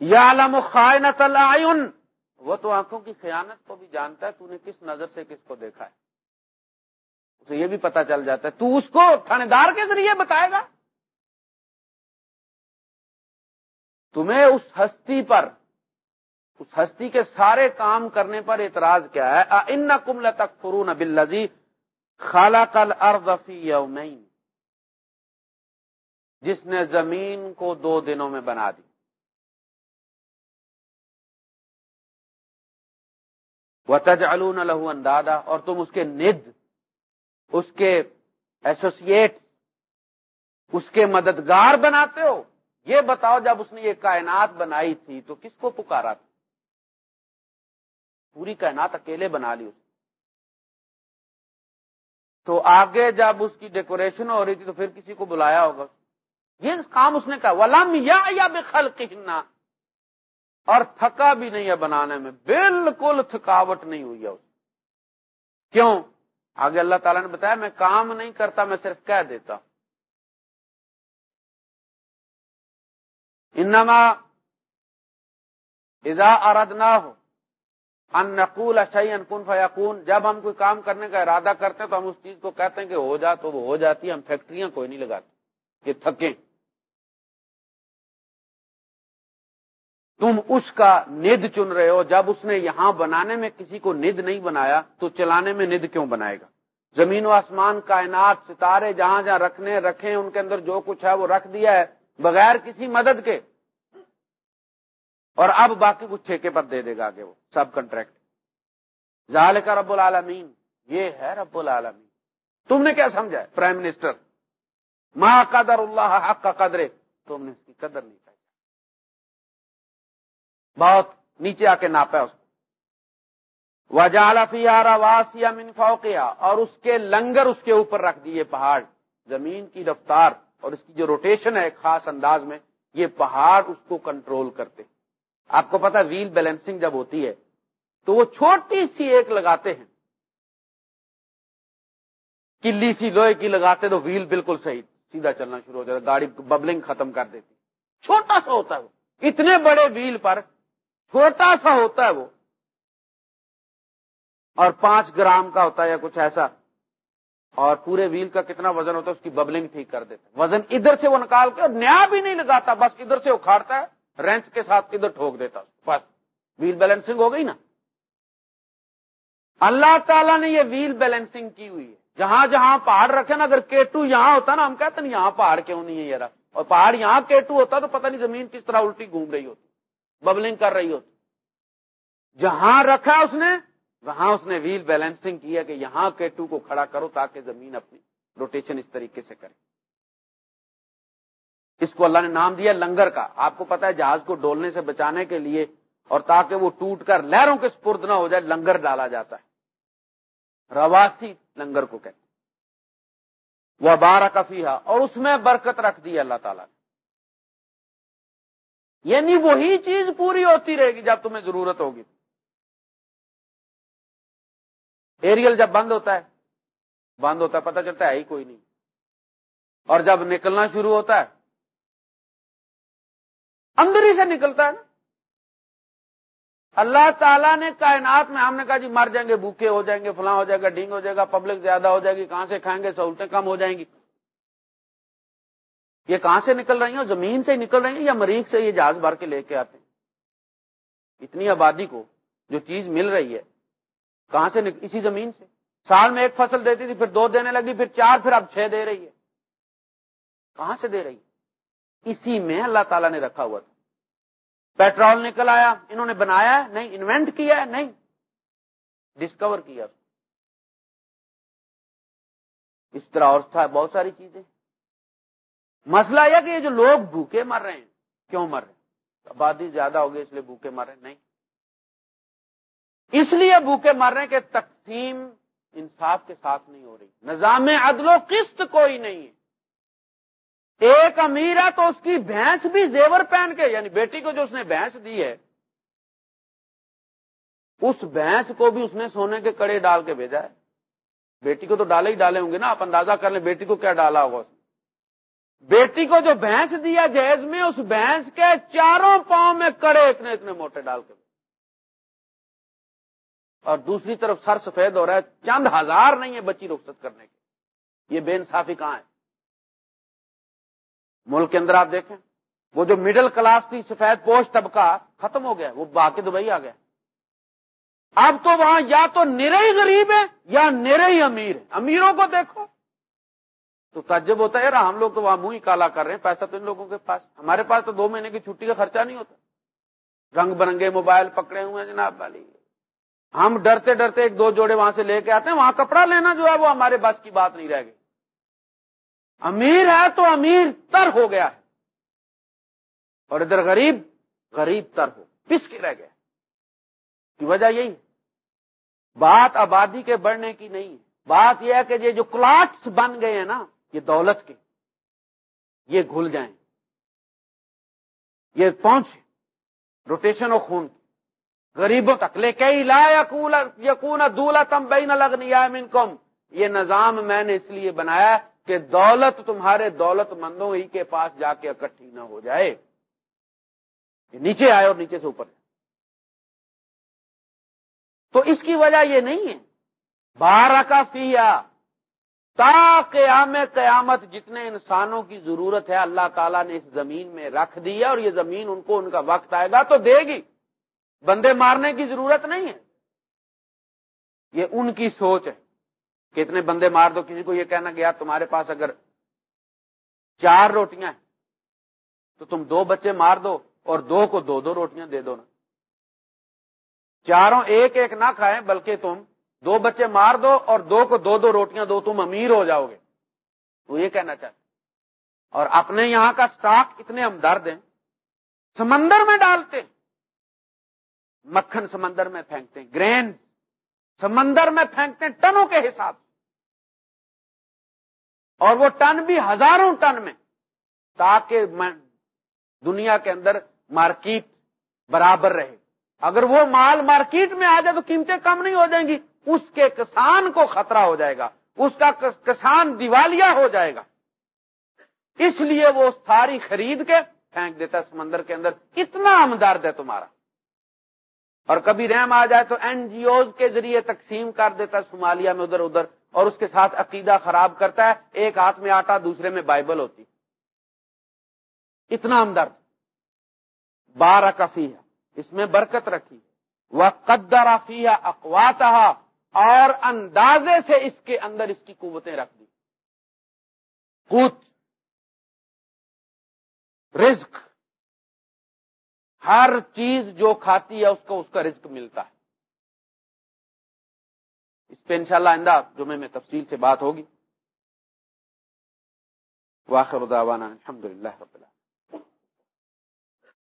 یا علم خائنت العین وہ تو آنکھوں کی خیانت کو بھی جانتا ہے۔ تو نے کس نظر سے کس کو دیکھا ہے؟ اسے یہ بھی پتا چل جاتا ہے۔ تو اس کو تھانے دار کے ذریعے بتائے گا۔ تمہیں اس ہستی پر، اس ہستی کے سارے کام کرنے پر اعتراض کیا ہے۔ ان کم تک فرون ابل خالہ کل اردفی یومین جس نے زمین کو دو دنوں میں بنا دی۔ وہ تج لہو اندادا، اور تم اس کے ند اس کے ایسوسیٹ اس کے مددگار بناتے ہو۔ یہ بتاؤ جب اس نے یہ کائنات بنائی تھی تو کس کو پکارا تھا؟ پوری کائنات اکیلے بنا لی اس تو آگے جب اس کی ڈیکوریشن ہو رہی تھی تو پھر کسی کو بلایا ہوگا۔ یہ کام اس نے کہا، ولم یا بے خل اور تھکا بھی نہیں ہے بنانے میں، بالکل تھکاوٹ نہیں ہوئی ہے اس۔ کیوں؟ آگے اللہ تعالیٰ نے بتایا، میں کام نہیں کرتا، میں صرف کہہ دیتا۔ انما اذا اردنا ہو ان نقول اشائی کن فیقون جب ہم کوئی کام کرنے کا ارادہ کرتے ہیں تو ہم اس چیز کو کہتے ہیں کہ ہو جا تو وہ ہو جاتی ہے، ہم فیکٹریاں کوئی نہیں لگاتے، کہ تھکیں۔ تم اس کا ند چن رہے ہو۔ جب اس نے یہاں بنانے میں کسی کو ند نہیں بنایا، تو چلانے میں ند کیوں بنائے گا؟ زمین و آسمان، کائنات، ستارے جہاں جہاں رکھنے رکھے ان کے اندر جو کچھ ہے وہ رکھ دیا ہے، بغیر کسی مدد کے۔ اور اب باقی کچھ ٹھیکے پر دے دے گا آگے وہ سب کنٹریکٹ۔ ظال کا رب العالمین۔ یہ ہے رب العالمین۔ تم نے کیا سمجھا ہے؟ Prime minister. ماں قدر اللہ حق کا قدرے۔ تم نے اس کی قدر نہیں۔ بہت نیچے آ کے ناپا اس کو۔ وجالفی واسیا من فوقیا اور اس کے لنگر اس کے اوپر رکھ دیے پہاڑ۔ زمین کی رفتار اور اس کی جو روٹیشن ہے خاص انداز میں، یہ پہاڑ اس کو کنٹرول کرتے آپ کو پتا ویل بیلنسنگ جب ہوتی ہے، تو وہ چھوٹی سی ایک لگاتے ہیں۔ کلی سی لوہے کی لگاتے تو ویل بالکل صحیح، سیدھا چلنا شروع ہو جاتا، گاڑی ببلنگ ختم کر دیتی۔ چھوٹا سا ہوتا ہے اتنے بڑے ویل پر چھوٹا سا ہوتا ہے وہ۔ اور پانچ گرام کا ہوتا ہے یا کچھ ایسا۔ اور پورے ویل کا کتنا وزن ہوتا ہے اس کی ببلنگ ٹھیک کر دیتا وزن ادھر سے وہ نکال کے اور نیا بھی نہیں لگاتا، بس ادھر سے اکھاڑتا ہے، رینچ کے ساتھ ادھر ٹھوک دیتا بس، ویل بیلنسنگ ہو گئی نا۔ اللہ تعالیٰ نے یہ ویل بیلنسنگ کی ہوئی ہے۔ جہاں جہاں پہاڑ رکھے نا، اگر کیٹو یہاں ہوتا نا، ہم کہتے ہیں یہاں پہاڑ کیوں نہیں ہے یار اور پہاڑ یہاں کیٹو ہوتا تو پتہ نہیں زمین کس طرح الٹی گھوم رہی ہوتی۔ ببلنگ کر رہی ہوتی جہاں رکھا اس نے، وہاں اس نے ویل بیلنسنگ کیا کہ یہاں کیٹو کو کھڑا کرو تاکہ زمین اپنی روٹیشن اس طریقے سے کرے۔ اس کو اللہ نے نام دیا لنگر کا۔ آپ کو پتا ہے جہاز کو ڈولنے سے بچانے کے لیے اور تاکہ وہ ٹوٹ کر لہروں کے سپرد نہ ہو جائے، لنگر ڈالا جاتا ہے۔ رواسی لنگر کو کہتے وہ بارہ کفیہ اور اس میں برکت رکھ دی اللہ تعالیٰ نے۔ یعنی وہی چیز پوری ہوتی رہے گی جب تمہیں ضرورت ہوگی۔ ایریل جب بند ہوتا ہے، بند ہوتا ہے، پتہ چلتا ہے ہی کوئی نہیں۔ اور جب نکلنا شروع ہوتا ہے، اندر ہی سے نکلتا ہے نا۔ اللہ تعالیٰ نے کائنات میں، ہم نے کہا جی مر جائیں گے، بھوکے ہو جائیں گے، فلاں ہو جائے گا ڈینگ ہو جائے گا پبلک زیادہ ہو جائے گی، کہاں سے کھائیں گے؟ سہولتیں کم ہو جائیں گی۔ یہ کہاں سے نکل رہی ہیں زمین سے نکل رہی ہیں یا مریخ سے یہ جہاز بھر کے لے کے آتے ہیں؟ اتنی آبادی کو جو چیز مل رہی ہے، کہاں سے نکل... اسی زمین سے؟ سال میں ایک فصل دیتی تھی، پھر دو دینے لگی، پھر چار، پھر اب چھ دے رہی ہے۔ کہاں سے دے رہی ہے؟ اسی میں اللہ تعالیٰ نے رکھا ہوا تھا۔ پیٹرول نکل آیا، انہوں نے بنایا ہے، نہیں، انوینٹ کیا ہے، نہیں ڈسکور کیا۔ اس طرح اور تھا، بہت ساری چیزیں۔ مسئلہ یہ کہ یہ جو لوگ بھوکے مر رہے ہیں، کیوں مر رہے ہیں؟ آبادی زیادہ ہوگی اس لیے بھوکے مر رہے ہیں؟ نہیں۔ اس لیے بھوکے مر رہے ہیں کہ تقسیم انصاف کے ساتھ نہیں ہو رہی۔ نظام عدل و قسط کوئی نہیں ہے۔ ایک امیر ہے تو اس کی بھینس بھی زیور پہن کے یعنی بیٹی کو جو اس نے بھینس دی ہے، اس بھینس کو بھی اس نے سونے کے کڑے ڈال کے بھیجا ہے۔ بیٹی کو تو ڈالے ہی ڈالے ہوں گے نا، آپ اندازہ کر لیں بیٹی کو کیا ڈالا ہوگا اس نے؟ بیٹی کو جو بھینس دیا جہیز میں، اس بھینس کے چاروں پاؤں میں کڑے اتنے اتنے موٹے ڈال کے۔ اور دوسری طرف سر سفید ہو رہا ہے۔ چند ہزار نہیں ہے بچی رخصت کرنے کے۔ یہ بے انصافی کہاں ہے؟ ملک کے اندر آپ دیکھیں۔ وہ جو مڈل کلاس تھی، سفید پوش طبقہ ختم ہو گیا۔ وہ باقی دبئی آ گیا۔ اب تو وہاں یا تو نرے ہی غریب ہے یا نرے ہی امیر ہے امیروں کو دیکھو۔ تو تجب ہوتا ہے ہم لوگ تو وہاں منہ ہی کالا کر رہے ہیں، پیسہ تو ان لوگوں کے پاس۔ ہمارے پاس تو دو مہینے کی چھٹی کا خرچہ نہیں ہوتا۔ رنگ برنگے موبائل پکڑے ہوئے ہیں جناب والی۔ ہم ڈرتے ڈرتے ایک دو جوڑے وہاں سے لے کے آتے ہیں، وہاں کپڑا لینا جو ہے وہ ہمارے بس کی بات نہیں رہ گئی۔ امیر ہے تو امیر تر ہو گیا ہے۔ اور ادھر غریب غریب تر ہو، پس کے رہ گیا۔ کی وجہ یہی۔ بات آبادی کے بڑھنے کی نہیں۔ بات یہ ہے کہ یہ جو کلاٹس بن گئے ہیں نا یہ دولت کے، یہ گھل جائیں، یہ پہنچے، روٹیشن و خون غریبوں تک لے کے لا یقون دولا تم بین لگنی یہ نظام میں نے اس لیے بنایا کہ دولت تمہارے دولت مندوں ہی کے پاس جا کے اکٹھی نہ ہو جائے۔ نیچے آئے اور نیچے سے اوپر۔ تو اس کی وجہ یہ نہیں ہے۔ بارہ کا فیا تا قیام قیامت جتنے انسانوں کی ضرورت ہے، اللہ تعالیٰ نے اس زمین میں رکھ دیا اور یہ زمین ان کو ان کا وقت آئے گا تو دے گی۔ بندے مارنے کی ضرورت نہیں ہے۔ یہ ان کی سوچ ہے کتنے بندے مار دو، کسی کو یہ کہنا گیا تمہارے پاس اگر چار روٹیاں ہیں تو تم دو بچے مار دو اور دو کو دو دو روٹیاں دے دو نا۔ چاروں ایک ایک نہ کھائیں بلکہ تم دو بچے مار دو اور دو کو دو دو روٹیاں دو، تم امیر ہو جاؤ گے۔ وہ یہ کہنا چاہتے اور اپنے یہاں کا سٹاک اتنے ہم درد ہیں۔ سمندر میں ڈالتے مکھن سمندر میں پھینکتے ہیں۔ گرین سمندر میں پھینکتے ہیں ٹنوں کے حساب اور وہ ٹن بھی ہزاروں ٹن میں۔ تاکہ دنیا کے اندر مارکیٹ برابر رہے۔ اگر وہ مال مارکیٹ میں آ جائے تو قیمتیں کم نہیں ہو جائیں گی۔ اس کے کسان کو خطرہ ہو جائے گا، اس کا کسان دیوالیہ ہو جائے گا۔ اس لیے وہ ساری خرید کے پھینک دیتا ہے سمندر کے اندر، اتنا امدارد ہے تمہارا۔ اور کبھی رحم آ جائے تو این جی اوز کے ذریعے تقسیم کر دیتا ہے صومالیہ میں ادھر ادھر، اور اس کے ساتھ عقیدہ خراب کرتا ہے، ایک ہاتھ میں آٹا، دوسرے میں بائبل ہوتی۔ اتنا ہمدرد۔ بارہ کفی ہے اس میں برکت رکھی۔ وہ قدر افیہ اقوات اور اندازے سے اس کے اندر اس کی قوتیں رکھ دی۔ قوت، رزق، ہر چیز جو کھاتی ہے اس کو اس کا رزق ملتا ہے۔ اس پہ انشاءاللہ آئندہ جمعے میں تفصیل سے بات ہوگی۔ واخر دعوانا الحمد للہ رب اللہ